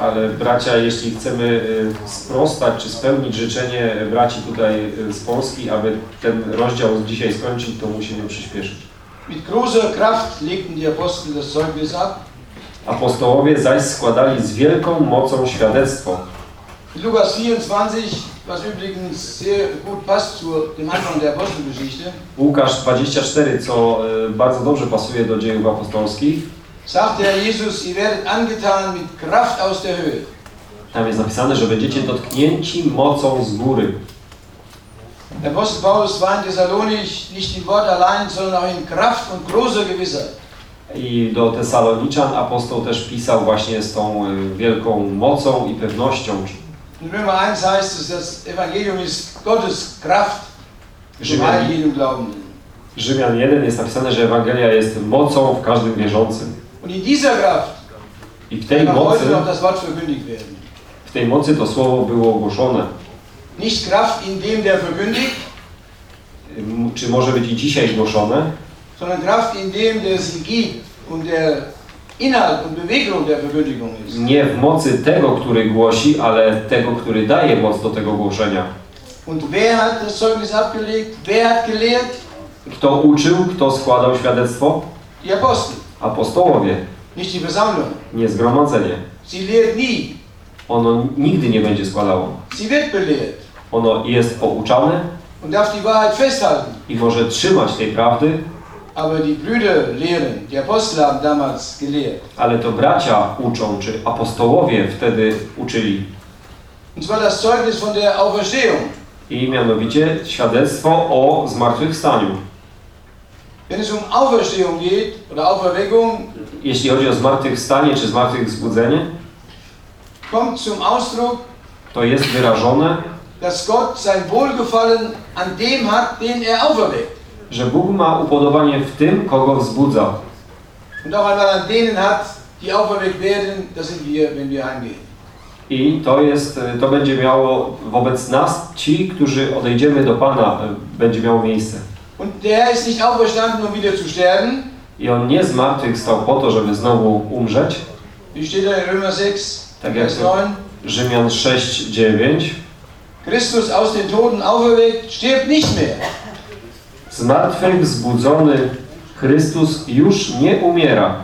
S3: ale bracia, jeśli chcemy y, sprostać, czy spełnić życzenie braci tutaj y, z Polski, aby ten rozdział dzisiaj skończyć, to musimy przyspieszyć.
S1: Mit großer Kraft legten die Apostel das Zeugnis ab.
S3: Apostołowie zaś składali z wielką mocą świadectwo.
S1: Lukas 24, was übrigens sehr gut passt zu dem Anfang der Apostelgeschichte,
S3: Łukasz 24, co y, bardzo dobrze pasuje do dziejów apostolskich,
S1: sagte Herr Jesus, ihr werdet angetan mit Kraft aus der Höhe.
S3: tam jest napisane, że będziecie dotknięci mocą z góry.
S1: Der Apostel Paulus war in Thessalonich nicht in Wort allein, sondern auch in Kraft und großer Gewissheit.
S3: I do Tesaloniczan apostoł też pisał właśnie z tą y, wielką mocą i pewnością.
S1: In Römer 1 heißt es, das Evangelium ist Gottes Kraft zum
S3: Rzymian,
S1: Heil jedem Glaubenden.
S3: Rzymian 1 jest napisane, że Ewangelia jest mocą w każdym wierzącym.
S1: Und in dieser Kraft
S3: I w tej mocy,
S1: heute noch das Wort verkündigt werden.
S3: w tej mocy to słowo było ogłoszone.
S1: Nicht Kraft in dem, der verkündigt,
S3: Czy może być i dzisiaj głoszone?
S1: sondern Kraft in dem, der sie gibt und der
S3: Nie w mocy tego, który głosi, ale tego, który daje moc do tego głoszenia. Kto uczył, kto składał świadectwo? Apostołowie, nie zgromadzenie. Ono nigdy nie będzie składało. Ono jest pouczane i może trzymać tej prawdy, ale to bracia uczą, czy apostołowie wtedy uczyli.
S1: Und zwar das Zeugnis von der Auferstehung.
S3: I mianowicie świadectwo o zmartwychwstaniu.
S1: Wenn es um Auferstehung geht oder Auferweckung,
S3: Jeśli chodzi o zmartwychwstanie czy zmartwychwzbudzenie,
S1: kommt zum Ausdruck,
S3: to jest wyrażone,
S1: dass Gott sein Wohlgefallen an dem hat, den er auferweckt.
S3: Że Bóg ma upodobanie w tym, kogo wzbudza.
S1: Und auch einmal an denen hat, die auferweckt werden, das sind wir, wenn wir heimgehen.
S3: I to jest, to będzie miało wobec nas, ci, którzy odejdziemy do Pana, będzie miało miejsce.
S1: Und der Herr ist nicht auferstanden, um wieder zu sterben.
S3: I On nie zmartwychwstał po to, żeby znowu umrzeć,
S1: Wie steht da in Römer 6,
S3: tak jak
S1: Vers
S3: to
S1: 9?
S3: Rzymian 6, 9.
S1: Christus aus den Toten auferweckt, stirbt nicht mehr.
S3: Zmartwychwzbudzony Chrystus już nie umiera,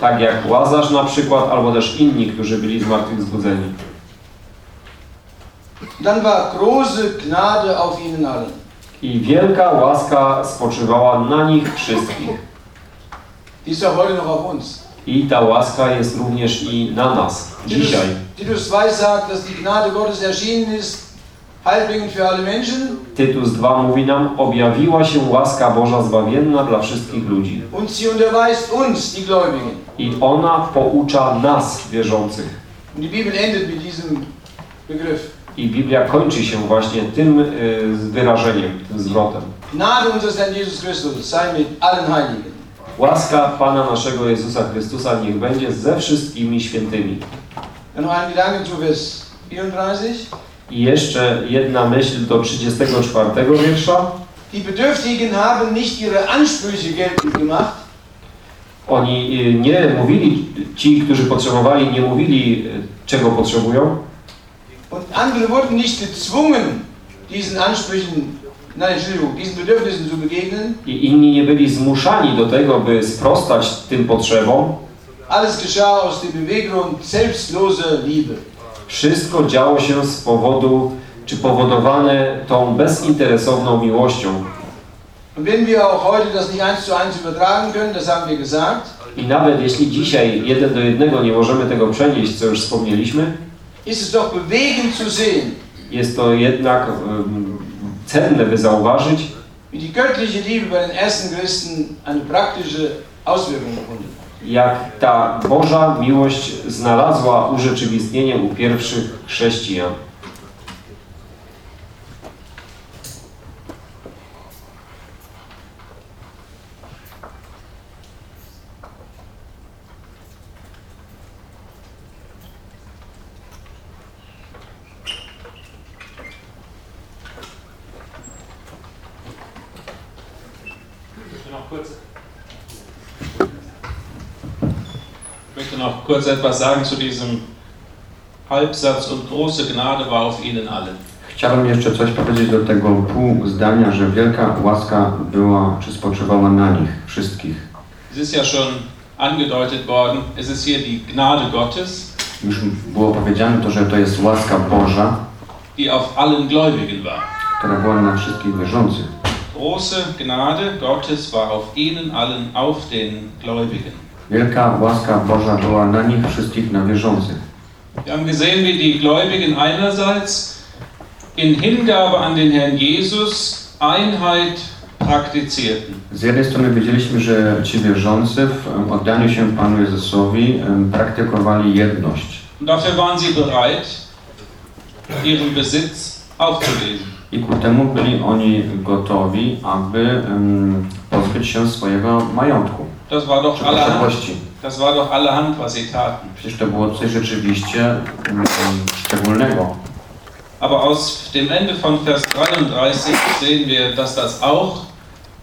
S3: tak jak Łazarz na przykład, albo też inni, którzy byli zmartwychwzbudzeni.
S1: Dann war große Gnade auf ihnen allen.
S3: I wielka łaska spoczywała na nich wszystkich.
S1: Die ist heute noch auf uns.
S3: I ta łaska jest również i na nas, dzisiaj.
S1: Titus 2 sagt, dass die Gnade Gottes erschienen ist, heilbringend für alle Menschen
S3: Tytus 2 mówi nam, objawiła się łaska Boża zbawienna dla wszystkich ludzi.
S1: und sie unterweist uns, die Gläubigen.
S3: I ona poucza nas, wierzących.
S1: Und die Bibel endet mit diesem Begriff.
S3: I Biblia kończy się właśnie tym y, wyrażeniem, tym zwrotem.
S1: Gnade unseres Herrn Jesus Christus sei mit allen Heiligen.
S3: Łaska Pana naszego Jezusa Chrystusa niech będzie ze wszystkimi świętymi.
S1: Noch ein Gedanke zu Vers 34.
S3: I jeszcze jedna myśl do 34 wiersza.
S1: Die Bedürftigen haben nicht ihre Ansprüche geltend gemacht,
S3: Oni y, nie mówili, ci, którzy potrzebowali, nie mówili, y, czego potrzebują,
S1: und andere wurden nicht gezwungen, diesen Ansprüchen, nein, Entschuldigung, diesen Bedürfnissen zu begegnen.
S3: i inni nie byli zmuszani do tego, by sprostać tym potrzebom.
S1: Alles geschah aus dem Beweggrund selbstloser Liebe.
S3: Wszystko działo się z powodu, czy powodowane tą bezinteresowną miłością. I nawet jeśli dzisiaj jeden do jednego nie możemy tego przenieść, co już wspomnieliśmy, jest to jednak um, cenne, by zauważyć,
S1: wie die göttliche Liebe bei den ersten Christen eine praktische Auswirkung gefunden hat.
S3: Jak ta Boża miłość znalazła urzeczywistnienie u pierwszych chrześcijan.
S9: Ich möchte noch kurz, ich möchte noch kurz etwas sagen zu diesem Halbsatz und große Gnade war auf ihnen allen.
S5: Chciałbym jeszcze coś powiedzieć do tego pół zdania, że wielka łaska była, czy spoczywała na nich, wszystkich.
S9: Es ist ja schon angedeutet worden, es ist hier die Gnade Gottes,
S5: Już było powiedziane to, że to jest łaska Boża,
S9: die auf allen Gläubigen war.
S5: która była na wszystkich wierzących.
S9: Große Gnade Gottes war auf ihnen allen, auf den Gläubigen.
S5: Wielka łaska Boża była na nich wszystkich, na wierzących.
S9: Wir haben gesehen, wie die Gläubigen einerseits in Hingabe an den Herrn Jesus Einheit praktizierten.
S5: Z jednej strony widzieliśmy, że ci wierzący w oddaniu się Panu Jezusowi praktykowali jedność.
S9: Dafür waren sie bereit, ihren Besitz aufzugeben.
S5: I ku temu byli oni gotowi, aby em, pozbyć się swojego majątku,
S9: Das war doch allerhand, das war doch allerhand, was sie taten.
S5: Przecież to było coś rzeczywiście em, szczególnego.
S9: Aber aus dem Ende von Vers 33 sehen wir, dass das auch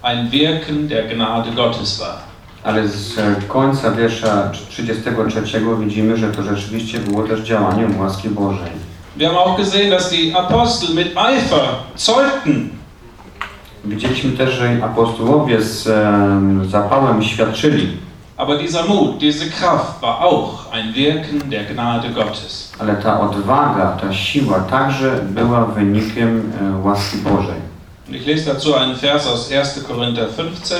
S9: ein Wirken der Gnade Gottes war.
S5: Ale z e, końca wiersza 33 widzimy, że to rzeczywiście było też działaniem łaski Bożej.
S9: Wir haben auch gesehen, dass die Apostel mit Eifer zeugten,
S5: Widzieliśmy też, że apostołowie z em, zapałem świadczyli,
S9: aber dieser Mut, diese Kraft war auch ein Wirken der Gnade Gottes.
S5: ale ta odwaga, ta siła także była wynikiem e, łaski Bożej.
S9: Ich lese dazu einen Vers aus 1. Korinther 15,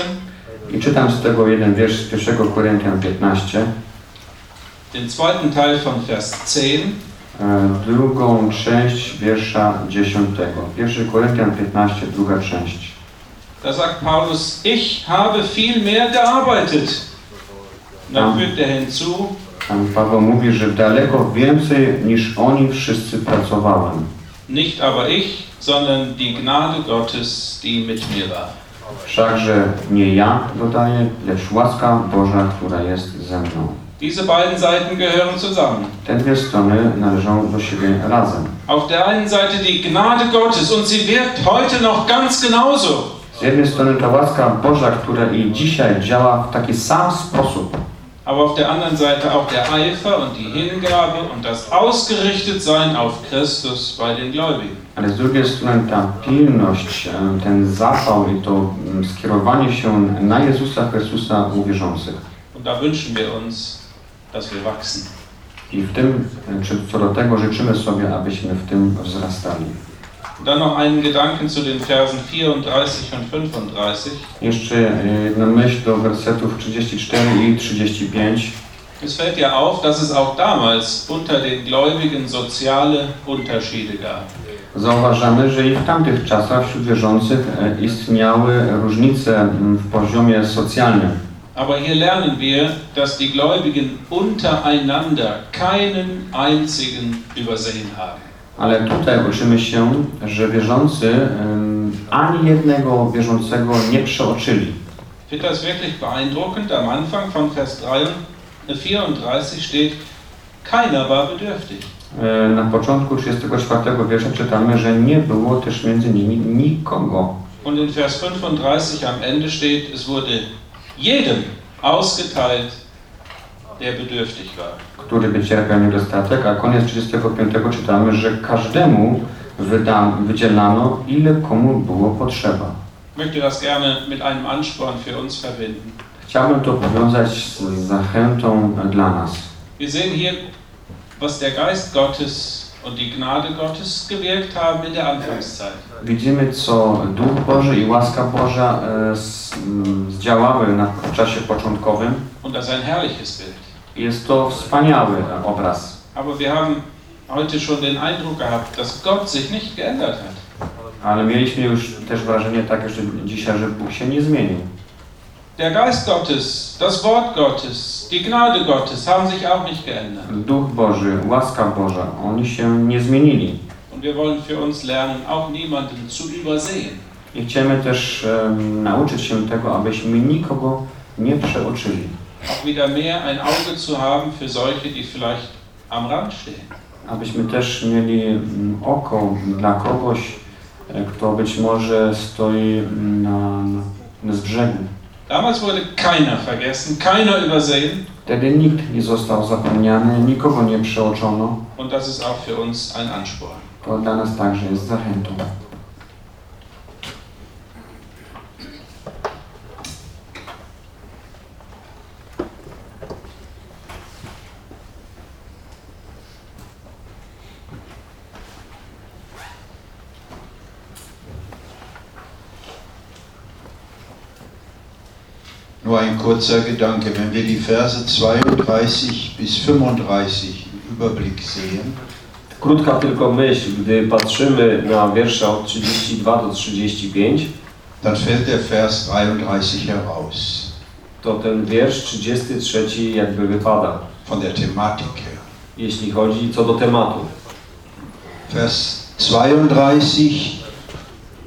S5: I czytam z tego jeden wiersz z 1 Koryntian 15,
S9: den zweiten Teil von Vers 10.
S5: e, drugą część wiersza 10. 1 Koryntian 15, druga część.
S9: Da sagt Paulus, ich habe viel mehr gearbeitet. Dann fügt er hinzu,
S5: Tam Paweł mówi, że daleko więcej niż oni wszyscy pracowałem.
S9: nicht aber ich, sondern die Gnade Gottes, die mit mir war.
S5: Wszakże nie ja dodaję, lecz łaska Boża, która jest ze mną.
S9: Diese beiden Seiten gehören zusammen.
S5: Te dwie strony należą do siebie razem.
S9: Auf der einen Seite die Gnade Gottes und sie wirkt heute noch ganz genauso.
S5: Z jednej strony ta łaska Boża, która i dzisiaj działa w taki sam sposób,
S9: Aber auf der anderen Seite auch der Eifer und die Hingabe und das Ausgerichtetsein auf Christus bei den Gläubigen.
S5: ale z drugiej strony ta pilność, e, ten zapał i to mm, skierowanie się na Jezusa Chrystusa u wierzących.
S9: Und da wünschen wir uns, dass wir wachsen.
S5: I w tym, e, czy co do tego życzymy sobie, abyśmy w tym wzrastali.
S9: Dann noch einen Gedanken zu den Versen 34 und 35.
S5: Jeszcze e, jedna myśl do wersetów 34 i 35.
S9: Es fällt ja auf, dass es auch damals unter den Gläubigen soziale Unterschiede gab.
S5: Zauważamy, że i w tamtych czasach wśród wierzących e, istniały różnice w poziomie socjalnym.
S9: Aber hier lernen wir, dass die Gläubigen untereinander keinen einzigen übersehen haben.
S5: Ale tutaj uczymy się, że wierzący ani jednego wierzącego nie przeoczyli.
S9: Ich finde das wirklich beeindruckend. Am Anfang von Vers 3, 34 steht, keiner war bedürftig.
S5: E, Na początku 34 wiersza czytamy, że nie było też między nimi nikogo
S9: Und in Vers 35 am Ende steht, es wurde jedem ausgeteilt, der bedürftig war.
S5: Który wycierpiał niedostatek, a koniec 35 czytamy, że każdemu wyda, wydzielano, ile komu było potrzeba.
S9: Ich möchte das gerne mit einem Ansporn für uns verbinden.
S5: Chciałbym to powiązać z zachętą dla nas.
S9: Wir sehen hier, was der Geist Gottes und die Gnade Gottes gewirkt haben in der Anfangszeit.
S5: Widzimy, co Duch Boży i łaska Boża e, zdziałały na, w czasie początkowym.
S9: Und das ist ein herrliches Bild.
S5: Jest to wspaniały obraz.
S9: Aber wir haben heute schon den Eindruck gehabt, dass Gott sich nicht geändert hat.
S5: Ale mieliśmy już też wrażenie takie, że dzisiaj, że Bóg się nie zmienił.
S9: Der Geist Gottes, das Wort Gottes, die Gnade Gottes haben sich auch nicht geändert.
S5: Duch Boży, łaska Boża, oni się nie zmienili.
S9: Und wir wollen für uns lernen, auch niemanden zu übersehen.
S5: I chcemy też em, nauczyć się tego, abyśmy nikogo nie przeoczyli.
S9: Auch wieder mehr ein Auge zu haben für solche, die vielleicht am Rand stehen.
S5: Abyśmy też mieli mm, oko dla kogoś, e, kto być może stoi mm, na, na brzegu.
S9: Damals wurde keiner vergessen, keiner übersehen.
S5: Wtedy nikt nie został zapomniany, nikogo nie przeoczono.
S9: Und das ist auch für uns ein Ansporn.
S5: To dla nas także jest zachętą.
S2: Nur ein kurzer Gedanke, wenn wir die Verse 32 bis 35 im Überblick sehen,
S3: Krótka tylko myśl, gdy patrzymy na wiersze od 32 do 35,
S2: dann fällt der Vers 33 heraus,
S3: to ten wiersz 33 jakby wypada,
S2: von der Thematik her.
S3: jeśli chodzi co do tematu.
S2: Vers 32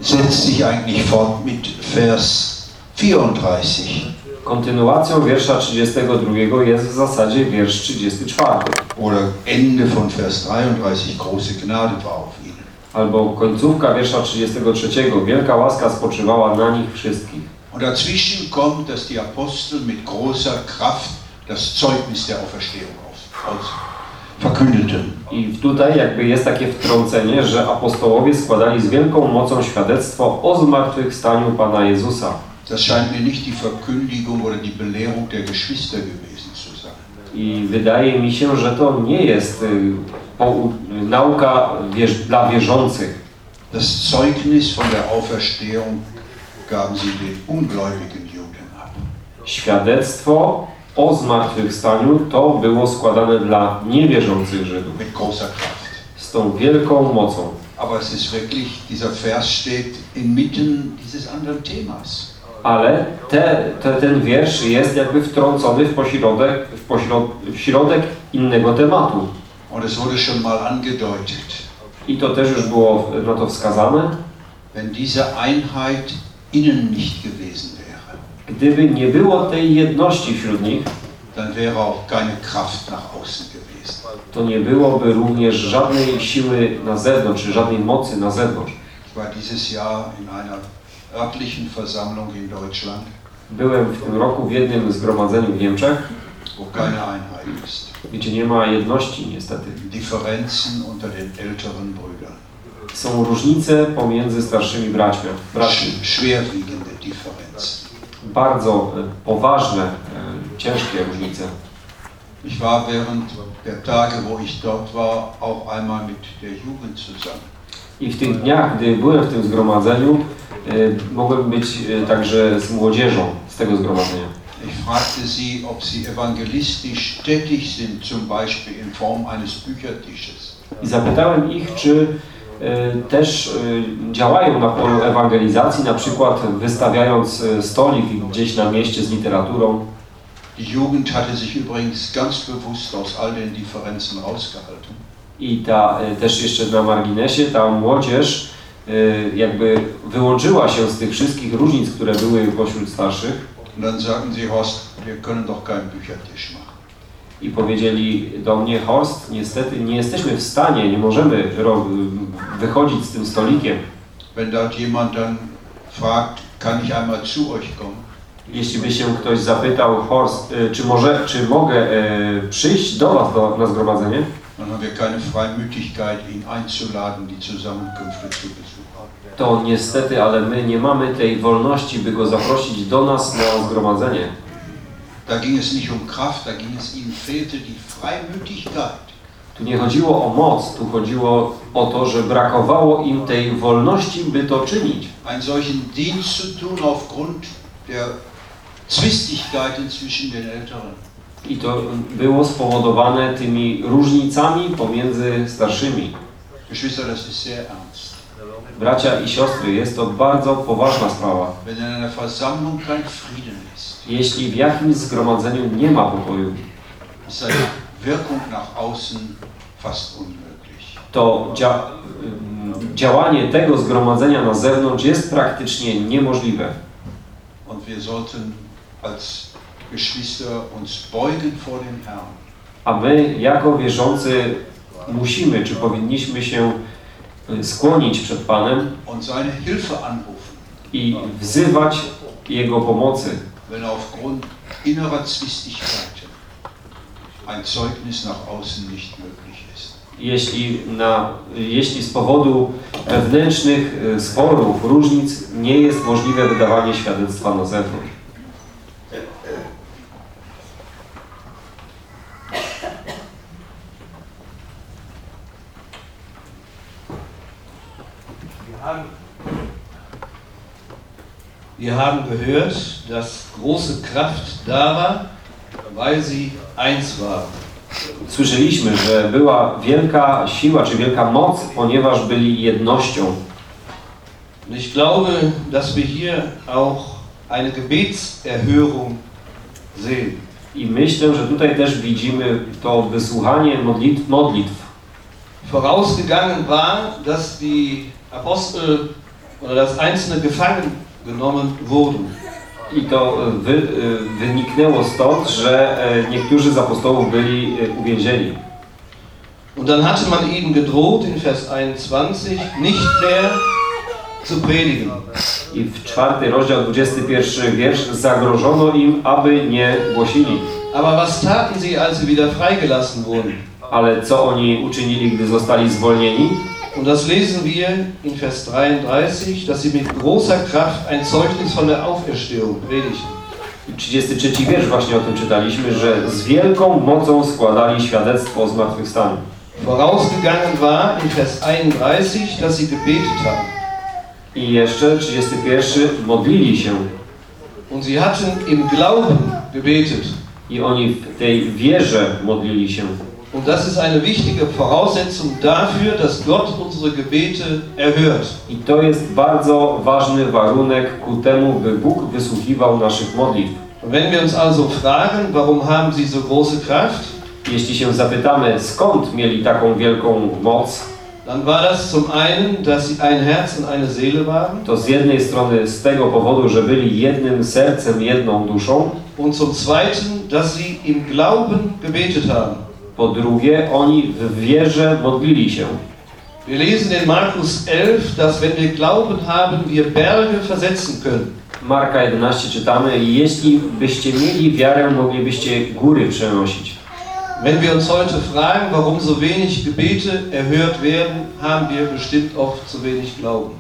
S2: setzt sich eigentlich fort mit Vers 34
S3: Kontynuacją wiersza 32 jest w zasadzie wiersz 34,
S2: oder Ende von Vers 33, große Gnade war auf ihnen.
S3: albo końcówka wiersza 33, wielka łaska spoczywała na nich wszystkich.
S2: Und dazwischen kommt, dass die Apostel mit großer Kraft das Zeugnis der Auferstehung aus, aus verkündeten.
S3: I tutaj jakby jest takie wtrącenie, że apostołowie składali z wielką mocą świadectwo o zmartwychwstaniu Pana Jezusa.
S2: Das scheint mir nicht die Verkündigung oder die Belehrung der Geschwister gewesen zu sein.
S3: I wydaje mi się, że to nie jest nauka dla wierzących.
S2: Das Zeugnis von der Auferstehung gaben sie den ungläubigen Juden ab.
S3: Świadectwo o zmartwychwstaniu to było składane dla niewierzących Żydów
S2: Mit großer Kraft.
S3: z tą wielką mocą.
S2: Aber es ist wirklich, dieser Vers steht inmitten dieses anderen Themas.
S3: Ale te, te, ten wiersz jest jakby wtrącony w pośrodek, w, pośrod, w środek innego tematu.
S2: Und es wurde schon mal angedeutet.
S3: I to też już było na to wskazane.
S2: Wenn diese Einheit innen nicht gewesen wäre,
S3: Gdyby nie było tej jedności wśród nich,
S2: dann wäre auch keine Kraft nach außen gewesen.
S3: to nie byłoby również żadnej siły na zewnątrz, czy żadnej mocy na zewnątrz.
S2: Ich war dieses Jahr in einer örtlichen Versammlung in Deutschland,
S3: Byłem w tym roku w jednym zgromadzeniu w Niemczech,
S2: wo keine Einheit ist.
S3: gdzie nie ma jedności niestety.
S2: Differenzen unter den älteren Brüdern.
S3: Są różnice pomiędzy starszymi braćmi. braćmi.
S2: Sch schwerwiegende Differenzen.
S3: Bardzo e, poważne, e, ciężkie różnice.
S2: Ich war während der Tage, wo ich dort war, auch einmal mit der Jugend zusammen.
S3: I w tych dniach, gdy byłem w tym zgromadzeniu, e, mogłem być e, także z młodzieżą z tego zgromadzenia.
S2: Ich fragte sie, ob sie evangelistisch tätig sind, zum Beispiel in Form eines Büchertisches.
S3: I zapytałem ich, czy e, też działają na polu ewangelizacji, na przykład wystawiając stolik gdzieś na mieście z literaturą.
S2: Die Jugend hatte sich übrigens ganz bewusst aus all den Differenzen rausgehalten.
S3: I ta e, też jeszcze na marginesie, ta młodzież e, jakby wyłączyła się z tych wszystkich różnic, które były pośród starszych i powiedzieli do mnie, Horst, niestety nie jesteśmy w stanie, nie możemy wychodzić z tym stolikiem.
S2: Wenn dort jemand dann fragt, kann ich einmal zu euch kommen?
S3: Jeśli by się ktoś zapytał, Horst, y, czy, może, czy mogę y, przyjść do Was do, na zgromadzenie,
S2: Dann haben wir keine Freimütigkeit, ihn einzuladen, die Zusammenkünfte zu besuchen.
S3: to niestety, ale my nie mamy tej wolności, by go zaprosić do nas na zgromadzenie.
S2: Da ging es nicht um Kraft, da ging es ihm fehlte die Freimütigkeit.
S3: Tu nie chodziło o moc, tu chodziło o to, że brakowało im tej wolności, by to czynić.
S2: einen solchen Dienst zu tun aufgrund der Zwistigkeiten zwischen den Älteren.
S3: I to było spowodowane tymi różnicami pomiędzy starszymi. Bracia i siostry, jest to bardzo poważna sprawa. Jeśli w jakimś zgromadzeniu nie ma pokoju,
S2: unmöglich.
S3: to dzia ym, działanie tego zgromadzenia na zewnątrz jest praktycznie niemożliwe.
S2: Und wir sollten als Geschwister uns beugen vor dem Herrn
S3: A my, jako wierzący, musimy czy powinniśmy się y, skłonić przed Panem
S2: und seine Hilfe anrufen,
S3: i wzywać Jego pomocy,
S2: wenn aufgrund innerer Zwistigkeiten ein Zeugnis nach außen nicht möglich ist.
S3: jeśli, na, jeśli z powodu wewnętrznych y, sporów, różnic nie jest możliwe wydawanie świadectwa na zewnątrz.
S10: Wir haben gehört, dass große Kraft da war, weil sie eins waren.
S3: Słyszeliśmy, że była wielka siła czy wielka moc, ponieważ byli jednością.
S10: Ich glaube, dass wir hier auch eine Gebetserhörung sehen.
S3: I myślę, że tutaj też widzimy to wysłuchanie modlitw, modlitw.
S10: Vorausgegangen war, dass die Apostel oder dass einzelne gefangen genommen wurden.
S3: I to wy, y, wyniknęło stąd, że e, niektórzy z apostołów byli e, uwięzieni.
S10: Und dann hatte man ihnen gedroht, in Vers 21, nicht mehr zu predigen.
S3: I w czwarty rozdział, 21 wiersz, zagrożono im, aby nie głosili.
S10: Aber was taten sie, als sie wieder freigelassen wurden?
S3: Ale co oni uczynili, gdy zostali zwolnieni?
S10: Und das lesen wir in Vers 33, dass sie mit großer Kraft ein Zeugnis von der Auferstehung predigten.
S3: I 33 wiersz właśnie o tym czytaliśmy, że z wielką mocą składali świadectwo o zmartwychwstaniu.
S10: Vorausgegangen war in Vers 31, dass sie gebetet haben.
S3: I jeszcze 31 modlili się.
S10: Und sie hatten im Glauben gebetet.
S3: I oni w tej wierze modlili się.
S10: Und das ist eine wichtige Voraussetzung dafür, dass Gott unsere Gebete erhört.
S3: I to jest bardzo ważny warunek ku temu, by Bóg wysłuchiwał naszych modlitw.
S10: Und wenn wir uns also fragen, warum haben sie so große Kraft,
S3: Jeśli się zapytamy, skąd mieli taką wielką moc,
S10: dann war das zum einen, dass sie ein Herz und eine Seele waren
S3: to z jednej strony z tego powodu, że byli jednym sercem, jedną duszą,
S10: und zum zweiten, dass sie im Glauben gebetet haben.
S3: Po drugie, oni w wierze modlili się.
S10: Wir lesen in Markus 11, dass wenn wir Glauben haben, wir Berge versetzen können.
S3: Marka 11 czytamy, jeśli byście mieli wiarę, moglibyście góry przenosić.
S10: Wenn wir uns heute fragen, warum so wenig Gebete erhört werden, haben wir bestimmt oft zu wenig Glauben.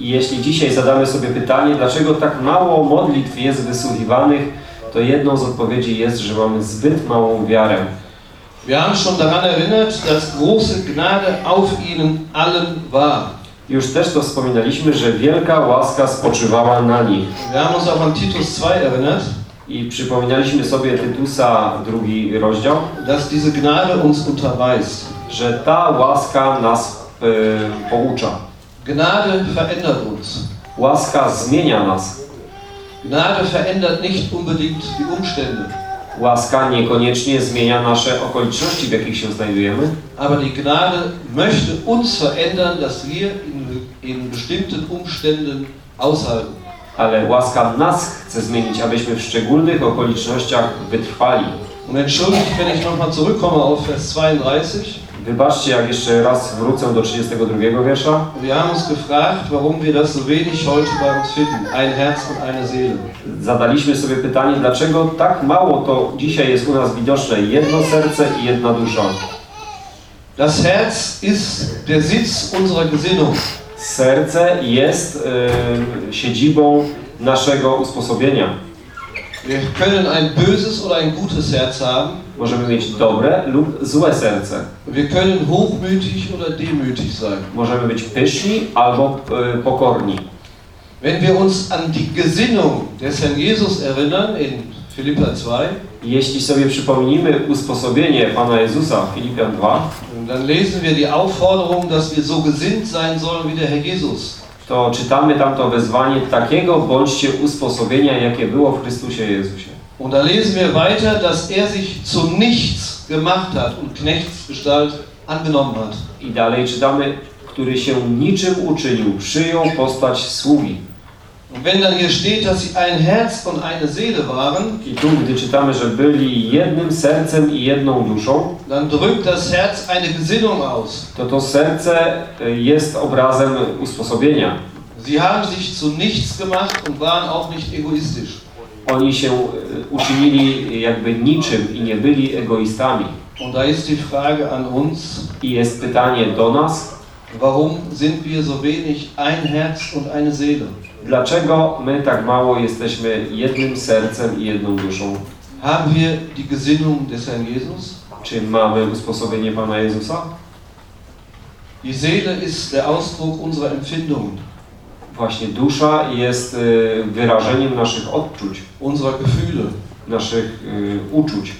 S3: Jeśli dzisiaj zadamy sobie pytanie, dlaczego tak mało modlitw jest wysłuchiwanych, to jedną z odpowiedzi jest, że mamy zbyt małą wiarę.
S10: Wir haben schon daran erinnert, dass große Gnade auf ihnen allen war.
S3: Już też to wspominaliśmy, że wielka łaska spoczywała na nich.
S10: Wir haben uns auch an Titus 2 erinnert,
S3: I przypominaliśmy sobie Tytusa, drugi rozdział,
S10: dass diese Gnade uns unterweist.
S3: że ta łaska nas e, poucza.
S10: Gnade verändert uns.
S3: Łaska zmienia nas.
S10: Gnade verändert nicht unbedingt die Umstände,
S3: Łaska niekoniecznie zmienia nasze okoliczności, w jakich się znajdujemy,
S10: aber die Gnade möchte uns verändern, dass wir in, in bestimmten Umständen aushalten.
S3: ale łaska nas chce zmienić, abyśmy w szczególnych okolicznościach wytrwali.
S10: Und entschuldigt, wenn ich nochmal zurückkomme auf Vers 32.
S3: Wybaczcie, jak jeszcze raz wrócę do 32 wiersza.
S10: Wir haben uns gefragt, warum wir das so wenig heute bei uns finden. Ein Herz und eine Seele.
S3: Zadaliśmy sobie pytanie, dlaczego tak mało to dzisiaj jest u nas widoczne jedno serce i jedna dusza.
S10: Das Herz ist der Sitz unserer Gesinnung.
S3: Serce jest e, siedzibą naszego usposobienia.
S10: Wir können ein böses oder ein gutes Herz haben.
S3: Możemy mieć dobre lub złe serce.
S10: Wir können hochmütig oder demütig sein.
S3: Możemy być pyszni albo e, pokorni.
S10: Wenn wir uns an die Gesinnung des Herrn Jesus erinnern in Philippa 2,
S3: Jeśli sobie przypomnimy usposobienie Pana Jezusa w Filipian 2,
S10: dann lesen wir die Aufforderung, dass wir so gesinnt sein sollen wie der Herr Jesus.
S3: to czytamy tam to wezwanie takiego bądźcie usposobienia, jakie było w Chrystusie Jezusie.
S10: Und da lesen wir weiter, dass er sich zu nichts gemacht hat und Knechtsgestalt angenommen hat.
S3: I dalej czytamy, który się niczym uczynił, przyjął postać sługi.
S10: Und wenn dann hier steht, dass sie ein Herz und eine Seele waren,
S3: I tu, gdy czytamy, że byli jednym sercem i jedną duszą,
S10: dann drückt das Herz eine Gesinnung aus.
S3: to to serce y, jest obrazem usposobienia.
S10: Sie haben sich zu nichts gemacht und waren auch nicht egoistisch.
S3: Oni się y, uczynili jakby niczym i nie byli egoistami.
S10: Und da ist die Frage an uns,
S3: I jest pytanie do nas,
S10: warum sind wir so wenig ein Herz und eine Seele?
S3: dlaczego my tak mało jesteśmy jednym sercem i jedną duszą?
S10: Haben wir die Gesinnung des Herrn Jesus?
S3: Czy mamy usposobienie Pana Jezusa?
S10: Die Seele ist der Ausdruck unserer Empfindungen,
S3: Właśnie dusza jest y, wyrażeniem naszych odczuć,
S10: unserer Gefühle.
S3: naszych y, uczuć.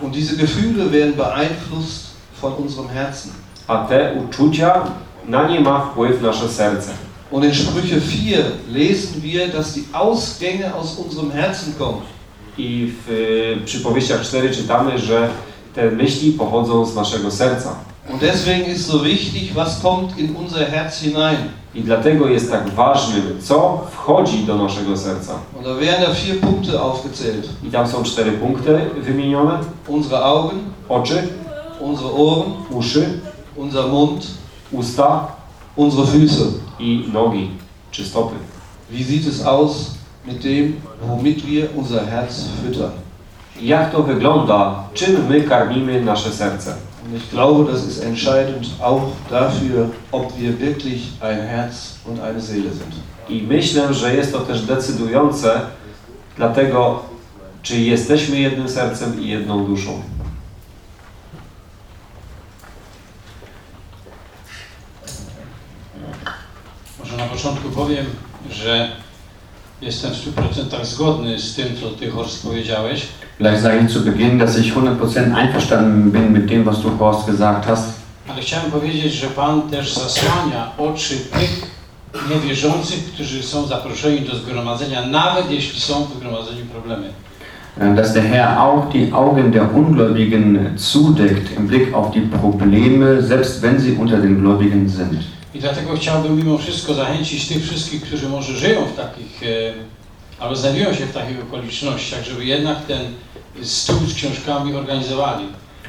S10: Und diese Gefühle werden beeinflusst von unserem Herzen.
S3: A te uczucia, na nie ma wpływ nasze serce.
S10: Und in Sprüche 4 lesen wir, dass die Ausgänge aus unserem Herzen kommen.
S3: I w y, przypowieściach 4 czytamy, że te myśli pochodzą z naszego serca.
S10: Und deswegen ist so wichtig, was kommt in unser Herz hinein.
S3: I dlatego jest tak ważnym, co wchodzi do naszego serca. I tam są cztery punkty wymienione.
S10: Unsere Augen,
S3: Oczy,
S10: unsere Ohren,
S3: uszy,
S10: unser Mund,
S3: usta
S10: unsere Füße.
S3: i nogi, czy stopy.
S10: Wie sieht es aus mit dem, womit wir unser Herz füttern?
S3: Jak to wygląda? Czym my karmimy nasze serce?
S10: Und ich glaube, das ist entscheidend auch dafür, ob wir wirklich ein Herz und eine Seele sind.
S3: I myślę, że jest to też decydujące dlatego, czy jesteśmy jednym sercem i jedną duszą.
S11: Może na początku powiem, że jestem w 100% zgodny z tym, co Ty Horst powiedziałeś.
S5: Vielleicht sage ich zu Beginn, dass ich 100% einverstanden bin mit dem, was du Horst gesagt hast.
S11: Ale chciałem powiedzieć, że Pan też zasłania oczy tych niewierzących, którzy są zaproszeni do zgromadzenia, nawet jeśli są w zgromadzeniu problemy.
S5: Äh, Dass der Herr auch die Augen der Ungläubigen zudeckt im Blick auf die Probleme, selbst wenn sie unter den Gläubigen sind.
S11: I dlatego chciałbym mimo wszystko zachęcić tych wszystkich, którzy może żyją w takich, e, albo znajdują się w takich okolicznościach, żeby jednak ten stół z książkami organizowali.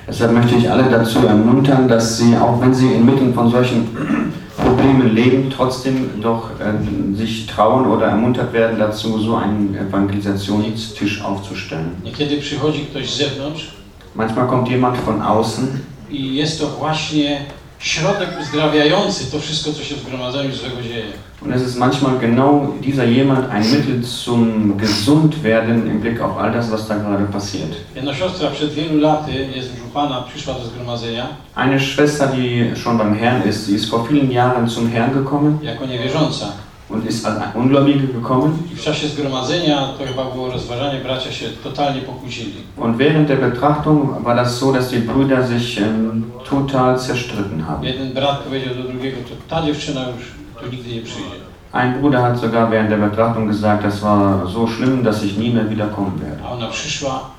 S5: Deshalb möchte ich alle dazu ermuntern, dass sie, auch wenn sie inmitten von solchen Problemen leben, trotzdem doch äh, sich trauen oder ermuntert werden dazu, so einen Evangelisationstisch aufzustellen.
S11: Niekiedy przychodzi ktoś z zewnątrz
S5: Manchmal kommt jemand von außen
S11: i jest to właśnie środek uzdrawiający to wszystko, co się w zgromadzeniu złego dzieje.
S5: und es ist manchmal genau dieser jemand ein Mittel zum Gesundwerden im Blick auf all das, was da gerade passiert.
S11: Jedna siostra przed wielu laty, jest już u Pana, przyszła do zgromadzenia
S5: Eine Schwester, die schon beim Herrn ist, sie ist vor vielen Jahren zum Herrn gekommen
S11: jako niewierząca.
S5: Und ist als Ungläubige gekommen.
S11: I w czasie zgromadzenia, to chyba było rozważanie, bracia się totalnie pokłócili.
S5: Und während der Betrachtung war das so, dass die Brüder sich ähm, total zerstritten haben.
S11: Jeden brat powiedział do drugiego, to ta dziewczyna już tu nigdy nie przyjdzie.
S5: Ein Bruder hat sogar während der Betrachtung gesagt, das war so schlimm, dass ich nie mehr wiederkommen werde.
S11: A ona przyszła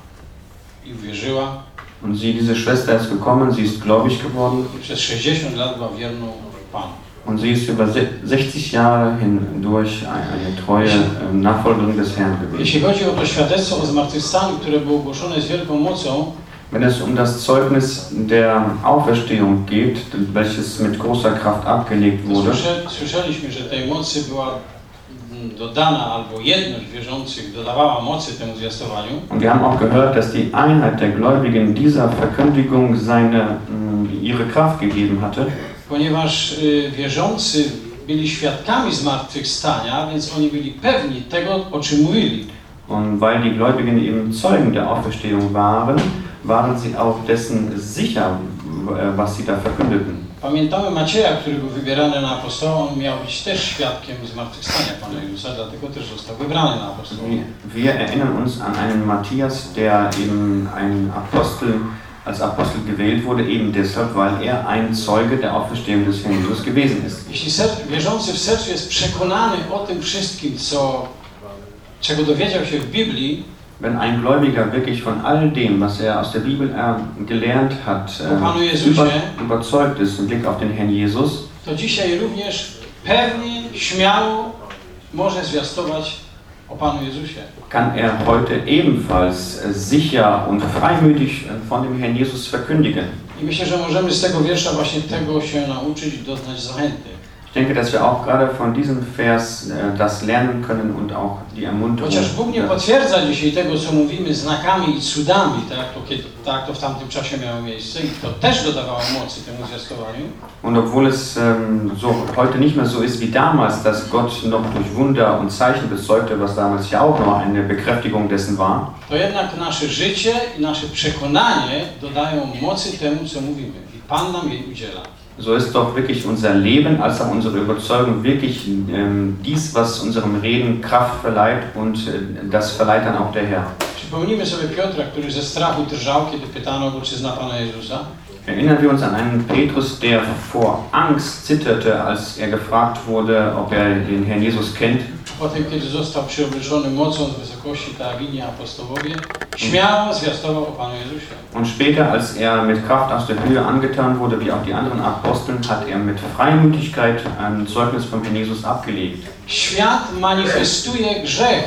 S11: i uwierzyła
S5: Und sie, diese Schwester ist gekommen, sie ist gläubig geworden
S11: i przez 60 lat była wierną Panu.
S5: Und sie ist über se- 60 Jahre hindurch eine treue ähm, Nachfolgerin des Herrn gewesen. Wenn es um das Zeugnis der Auferstehung geht, welches mit großer Kraft abgelegt wurde,
S11: Słysze, słyszeliśmy, że tej mocy była mm, dodana, albo jedność wierzących dodawała mocy temu zwiastowaniu.
S5: und wir haben auch gehört, dass die Einheit der Gläubigen dieser Verkündigung seine, mm, ihre Kraft gegeben hatte,
S11: ponieważ y, wierzący byli świadkami zmartwychwstania, więc oni byli pewni tego, o czym mówili.
S5: Und weil die Gläubigen eben Zeugen der Auferstehung waren, waren sie auch dessen sicher, w- was sie da verkündeten.
S11: Pamiętamy Macieja, który był wybierany na apostoła, on miał być też świadkiem zmartwychwstania Pana Jezusa, dlatego też został wybrany na apostoła.
S5: Wir erinnern uns an einen Matthias, der eben ein Apostel, als Apostel gewählt wurde, eben deshalb, weil er ein Zeuge der Auferstehung des Herrn Jesus gewesen ist.
S11: Jeśli wierzący w sercu jest przekonany o tym wszystkim, co, czego dowiedział się w Biblii,
S5: Wenn ein Gläubiger wirklich von all dem, was er aus der Bibel äh, gelernt hat, äh,
S11: Jezusie.
S5: über, überzeugt ist im Blick auf den Herrn Jesus,
S11: to dzisiaj również pewnie, śmiało może zwiastować.
S5: Kann er heute ebenfalls äh, sicher und freimütig äh, von dem Herrn Jesus verkündigen.
S11: I myślę, że możemy z tego wiersza właśnie tego się nauczyć i doznać zachęty.
S5: Ich denke, dass wir auch gerade von diesem Vers äh, das lernen können und auch die Ermunterung.
S11: Chociaż Bóg nie potwierdza dzisiaj tego, co mówimy znakami i cudami, tak to, kiedy, tak to w tamtym czasie miało miejsce i to też dodawało mocy temu zwiastowaniu,
S5: Und obwohl es ähm, so heute nicht mehr so ist wie damals, dass Gott noch durch Wunder und Zeichen bezeugte, was damals ja auch noch eine Bekräftigung dessen war,
S11: to jednak nasze życie i nasze przekonanie dodają mocy temu, co mówimy. I Pan nam jej udziela.
S5: So ist doch wirklich unser Leben als auch unsere Überzeugung wirklich ähm, dies, was unserem Reden Kraft verleiht und äh, das verleiht dann auch der Herr.
S11: Przypomnijmy sobie Piotra, który ze strachu drżał, kiedy pytano go, czy zna Pana Jezusa.
S5: Erinnern wir uns an einen Petrus, der vor Angst zitterte, als er gefragt wurde, ob er den Herrn Jesus kennt.
S11: Potem, kiedy został przyobleczony mocą z wysokości, jak inni apostołowie, śmiało zwiastował o Panu Jezusie.
S5: Und später, als er mit Kraft aus der Höhe angetan wurde, wie auch die anderen Aposteln, hat er mit Freimütigkeit ein Zeugnis Herrn Jesus abgelegt.
S11: Świat manifestuje grzech,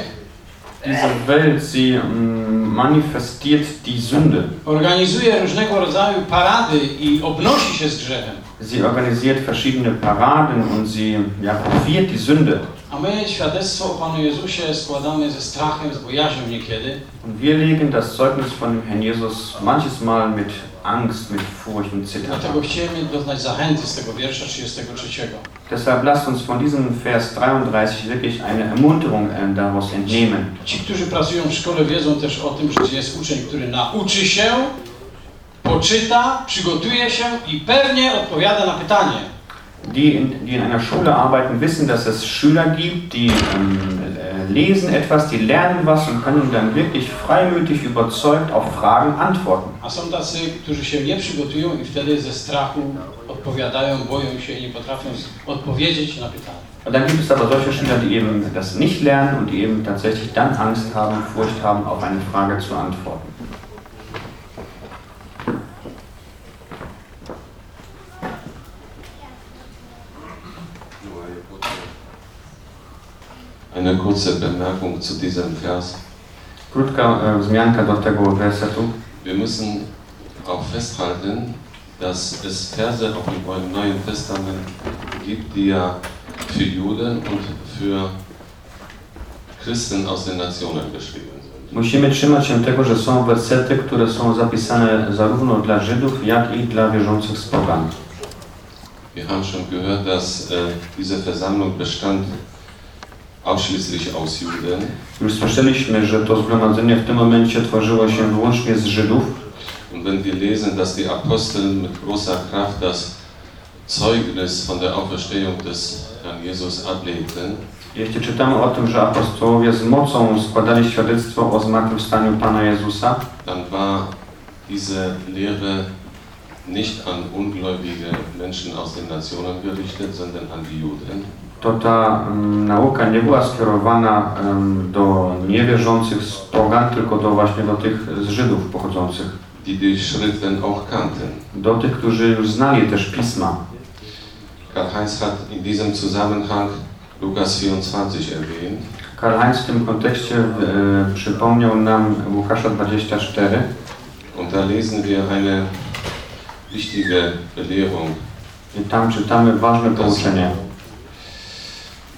S5: Diese Welt, sie mm, manifestiert die Sünde.
S11: organizuje różnego rodzaju parady i obnosi się z grzechem.
S5: Sie organisiert verschiedene Paraden und sie ja, profiert die Sünde.
S11: A my świadectwo o Panu Jezusie składamy ze strachem, z bojaźnią niekiedy.
S5: Und wir legen das Zeugnis von dem Herrn Jesus manches Mal mit Angst, mit Furcht und Zittern.
S11: Dlatego chcemy doznać zachęty z tego wiersza 33.
S5: Deshalb lasst uns von diesem Vers 33 wirklich eine Ermunterung äh, daraus entnehmen.
S11: Ci, którzy pracują w szkole, wiedzą też o tym, że jest uczeń, który nauczy się, poczyta, przygotuje się i pewnie odpowiada na pytanie.
S5: Die in, die in einer Schule arbeiten, wissen, dass es Schüler gibt, die ähm, äh, lesen etwas, die lernen was und können dann wirklich freimütig überzeugt auf Fragen antworten.
S11: A są tacy, którzy się nie przygotują i wtedy ze strachu odpowiadają, boją się i nie potrafią z- odpowiedzieć na pytanie.
S5: Und dann gibt es aber solche Schüler, die eben das nicht lernen und die eben tatsächlich dann Angst haben, Furcht haben, auf eine Frage zu antworten.
S12: Eine kurze Bemerkung zu diesem Vers.
S5: Krótka e, wzmianka do tego wersetu.
S12: Wir müssen auch festhalten, dass es Verse auch im Neuen Testament gibt, die ja für Juden und für Christen aus den Nationen geschrieben sind.
S5: Musimy trzymać się tego, że są wersety, które są zapisane zarówno dla Żydów, jak i dla wierzących z pogan.
S12: Wir haben schon gehört, dass äh, diese Versammlung bestand ausschließlich aus Juden.
S5: Już słyszeliśmy, że to zgromadzenie w tym momencie tworzyło się wyłącznie z Żydów.
S12: Und wenn wir lesen, dass die Apostel mit großer Kraft das Zeugnis von der Auferstehung des Herrn Jesus ablegten,
S5: Jeśli czytamy o tym, że apostołowie z mocą składali świadectwo o zmartwychwstaniu Pana Jezusa,
S12: dann war diese Lehre nicht an ungläubige Menschen aus den Nationen gerichtet, sondern an die Juden.
S5: To ta mm, nauka nie była skierowana do niewierzących z pogan, tylko do właśnie do tych z Żydów pochodzących.
S12: die die Schriften auch kannten.
S5: Do tych, którzy już znali też Pisma.
S12: Karl-Heinz hat in diesem Zusammenhang Lukas 24 erwähnt.
S5: Karl Heinz w tym kontekście e, przypomniał nam Łukasza 24
S12: Und da lesen wir eine wichtige Belehrung.
S5: I tam czytamy ważne pouczenie.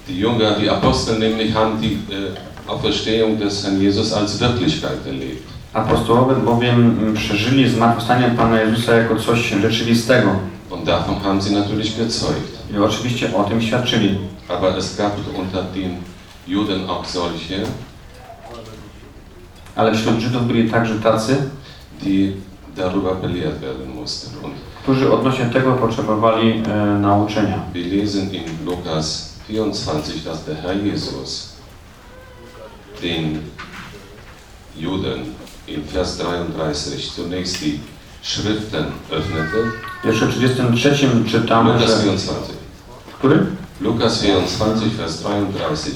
S12: Die Jünger, die Apostel nämlich haben die äh, Auferstehung des Herrn Jesus als Wirklichkeit erlebt.
S5: Apostołowie bowiem mm, przeżyli zmartwychwstanie Pana Jezusa jako coś rzeczywistego.
S12: Und davon haben sie natürlich gezeugt.
S5: I oczywiście o tym świadczyli.
S12: Aber es gab unter den Juden auch solche,
S5: Ale wśród Żydów byli także tacy,
S12: die darüber belehrt werden mussten. Und
S5: którzy odnośnie tego potrzebowali e, nauczenia.
S12: wir lesen in Lukas 24, dass der Herr Jesus den Juden in Vers 33 zunächst die Schriften öffnete.
S5: W wierszu 33 czytamy,
S12: Lukas
S5: że...
S12: 24.
S5: Który?
S12: Lukas 24, Vers 33.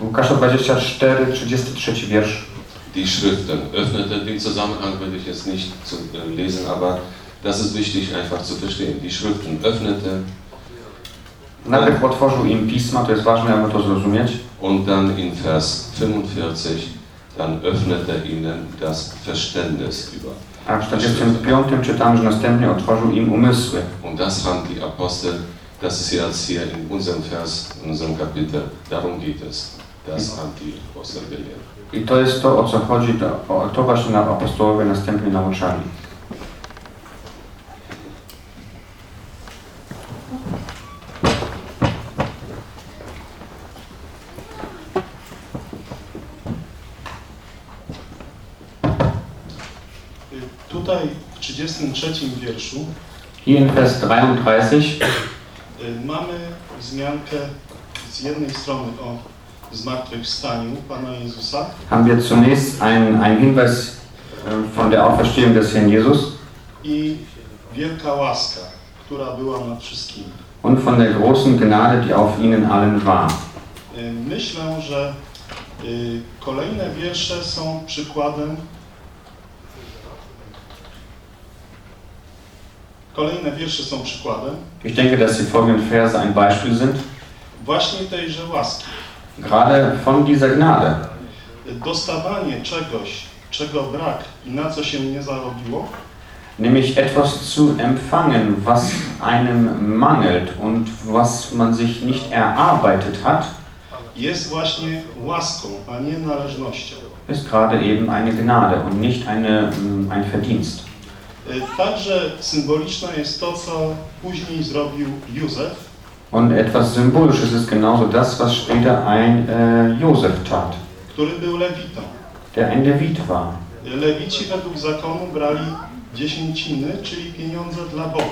S5: Łukasza 24, 33 wiersz.
S12: Die Schriften öffnete. Den Zusammenhang will ich jetzt nicht zu, äh, lesen, aber das ist wichtig einfach zu verstehen. Die Schriften öffnete
S5: Najpierw otworzył im pisma, to jest ważne, aby to zrozumieć.
S12: und dann in Vers 45, dann öffnete ihnen das Verständnis über.
S5: A w 45 czytamy, że następnie otworzył im umysły.
S12: Und das haben die Apostel, das ist jetzt hier in unserem Vers, in unserem Kapitel, darum geht es. Das haben die Apostel gelehrt.
S5: I to jest to, o co chodzi, to, o, to właśnie na apostołowie następnie nauczali.
S13: Tutaj w 33 wierszu
S5: Hier in Vers 33
S13: y, mamy wzmiankę z jednej strony o zmartwychwstaniu Pana Jezusa,
S5: haben wir zunächst einen, einen Hinweis äh, von der Auferstehung des Herrn Jesus
S13: i wielka łaska, która była nad wszystkimi.
S5: und von der großen Gnade, die auf ihnen allen war.
S13: Y, Myślę, że y, kolejne wiersze są przykładem Kolejne wiersze są przykładem
S5: Ich denke, dass die folgenden Verse ein Beispiel sind,
S13: właśnie tejże łaski.
S5: gerade von dieser Gnade.
S13: Dostawanie czegoś, czego brak i na co się nie zarobiło,
S5: Nämlich etwas zu empfangen, was einem mangelt und was man sich nicht erarbeitet hat,
S13: jest właśnie łaską, a nie należnością.
S5: ist gerade eben eine Gnade und nicht eine, mm, ein Verdienst.
S13: Y, Także symboliczne jest to, co później zrobił Józef,
S5: Und etwas Symbolisches ist genauso das, was später ein äh, Josef tat,
S13: który był lewitą.
S5: der ein Levit war.
S13: Lewici według zakonu brali dziesięciny, czyli pieniądze dla Boga.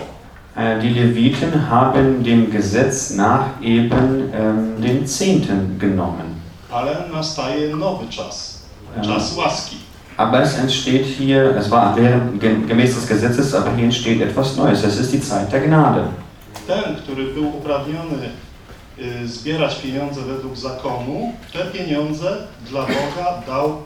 S5: Äh, die Leviten haben dem Gesetz nach eben ähm, den Zehnten genommen.
S13: Ale nastaje nowy czas,
S5: Ja.
S13: czas łaski.
S5: Aber es entsteht hier, es war während, ge- gemäß des Gesetzes, aber hier entsteht etwas Neues. Es ist die Zeit der Gnade.
S13: Ten, który był uprawniony zbierać pieniądze według zakonu, te pieniądze dla Boga dał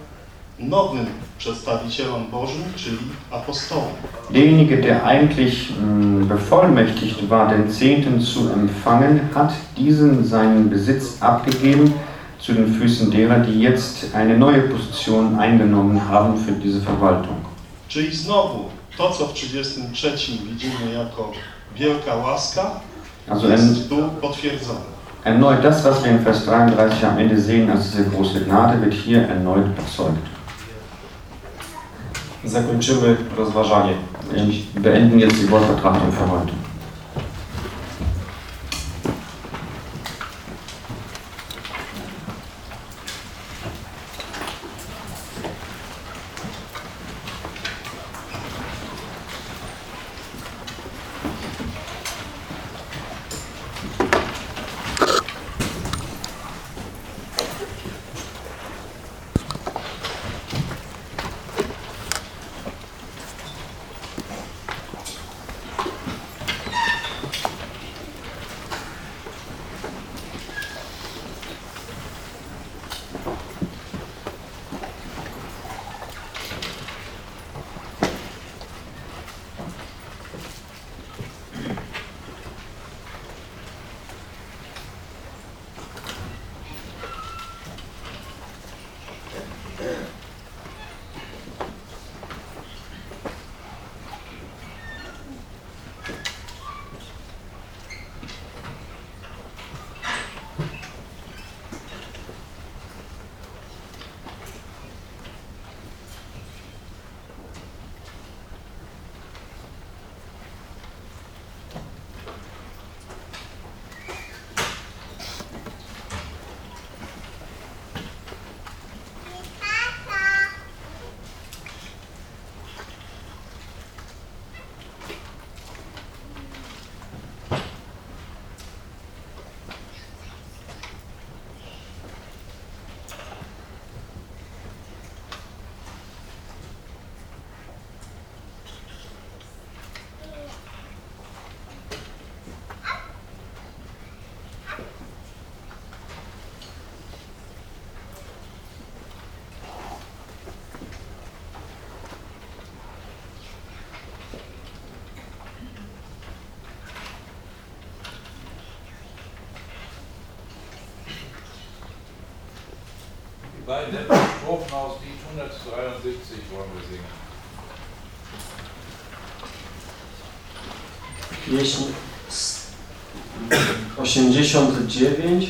S13: nowym przedstawicielom Bożym, czyli apostołom.
S5: Derjenige, der eigentlich mh, bevollmächtigt war, den Zehnten zu empfangen, hat diesen seinen Besitz abgegeben zu den Füßen derer, die jetzt eine neue Position eingenommen haben für diese Verwaltung.
S13: Czyli znowu to, co w 33 widzimy jako wielka łaska,
S5: Also
S13: jest tu potwierdzone.
S5: erneut das, was wir in Vers 33 am Ende sehen als diese große Gnade, wird hier erneut bezeugt.
S3: Zakończymy rozważanie.
S5: Wir beenden jetzt die Wortbetrachtung für heute.
S14: Letzten Strophen aus Lied 173 wollen wir singen.
S3: Pieśń s- 89.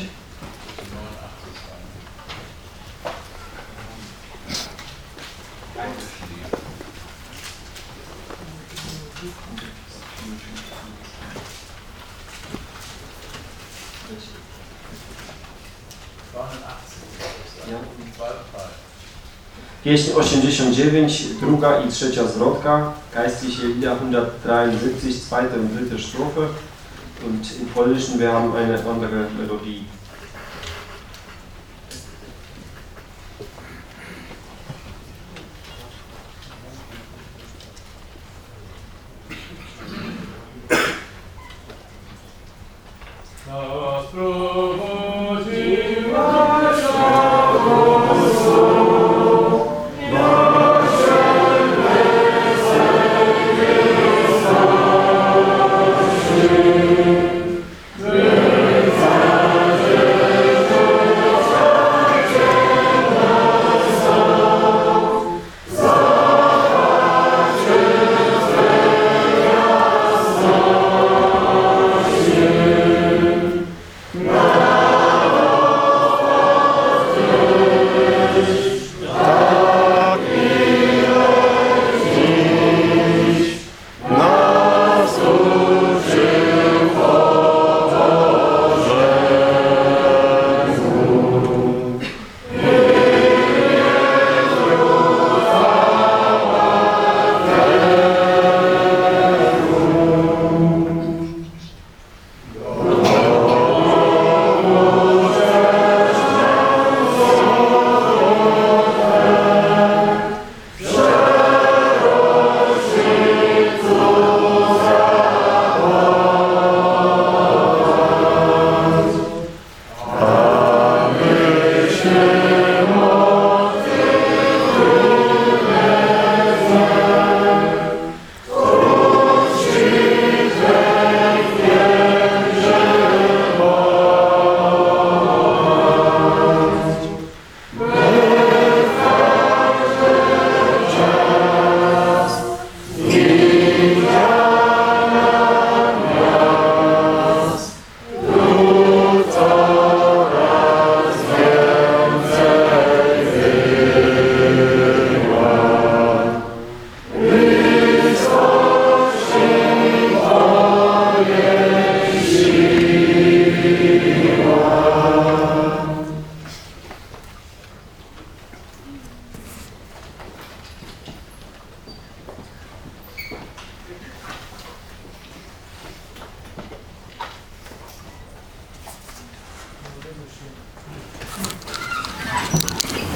S3: Pieśń 89, druga i trzecia zwrotka, Geistliche 173, zweite und dritte Strophe. Und im Polnischen, wir haben eine andere Melodie.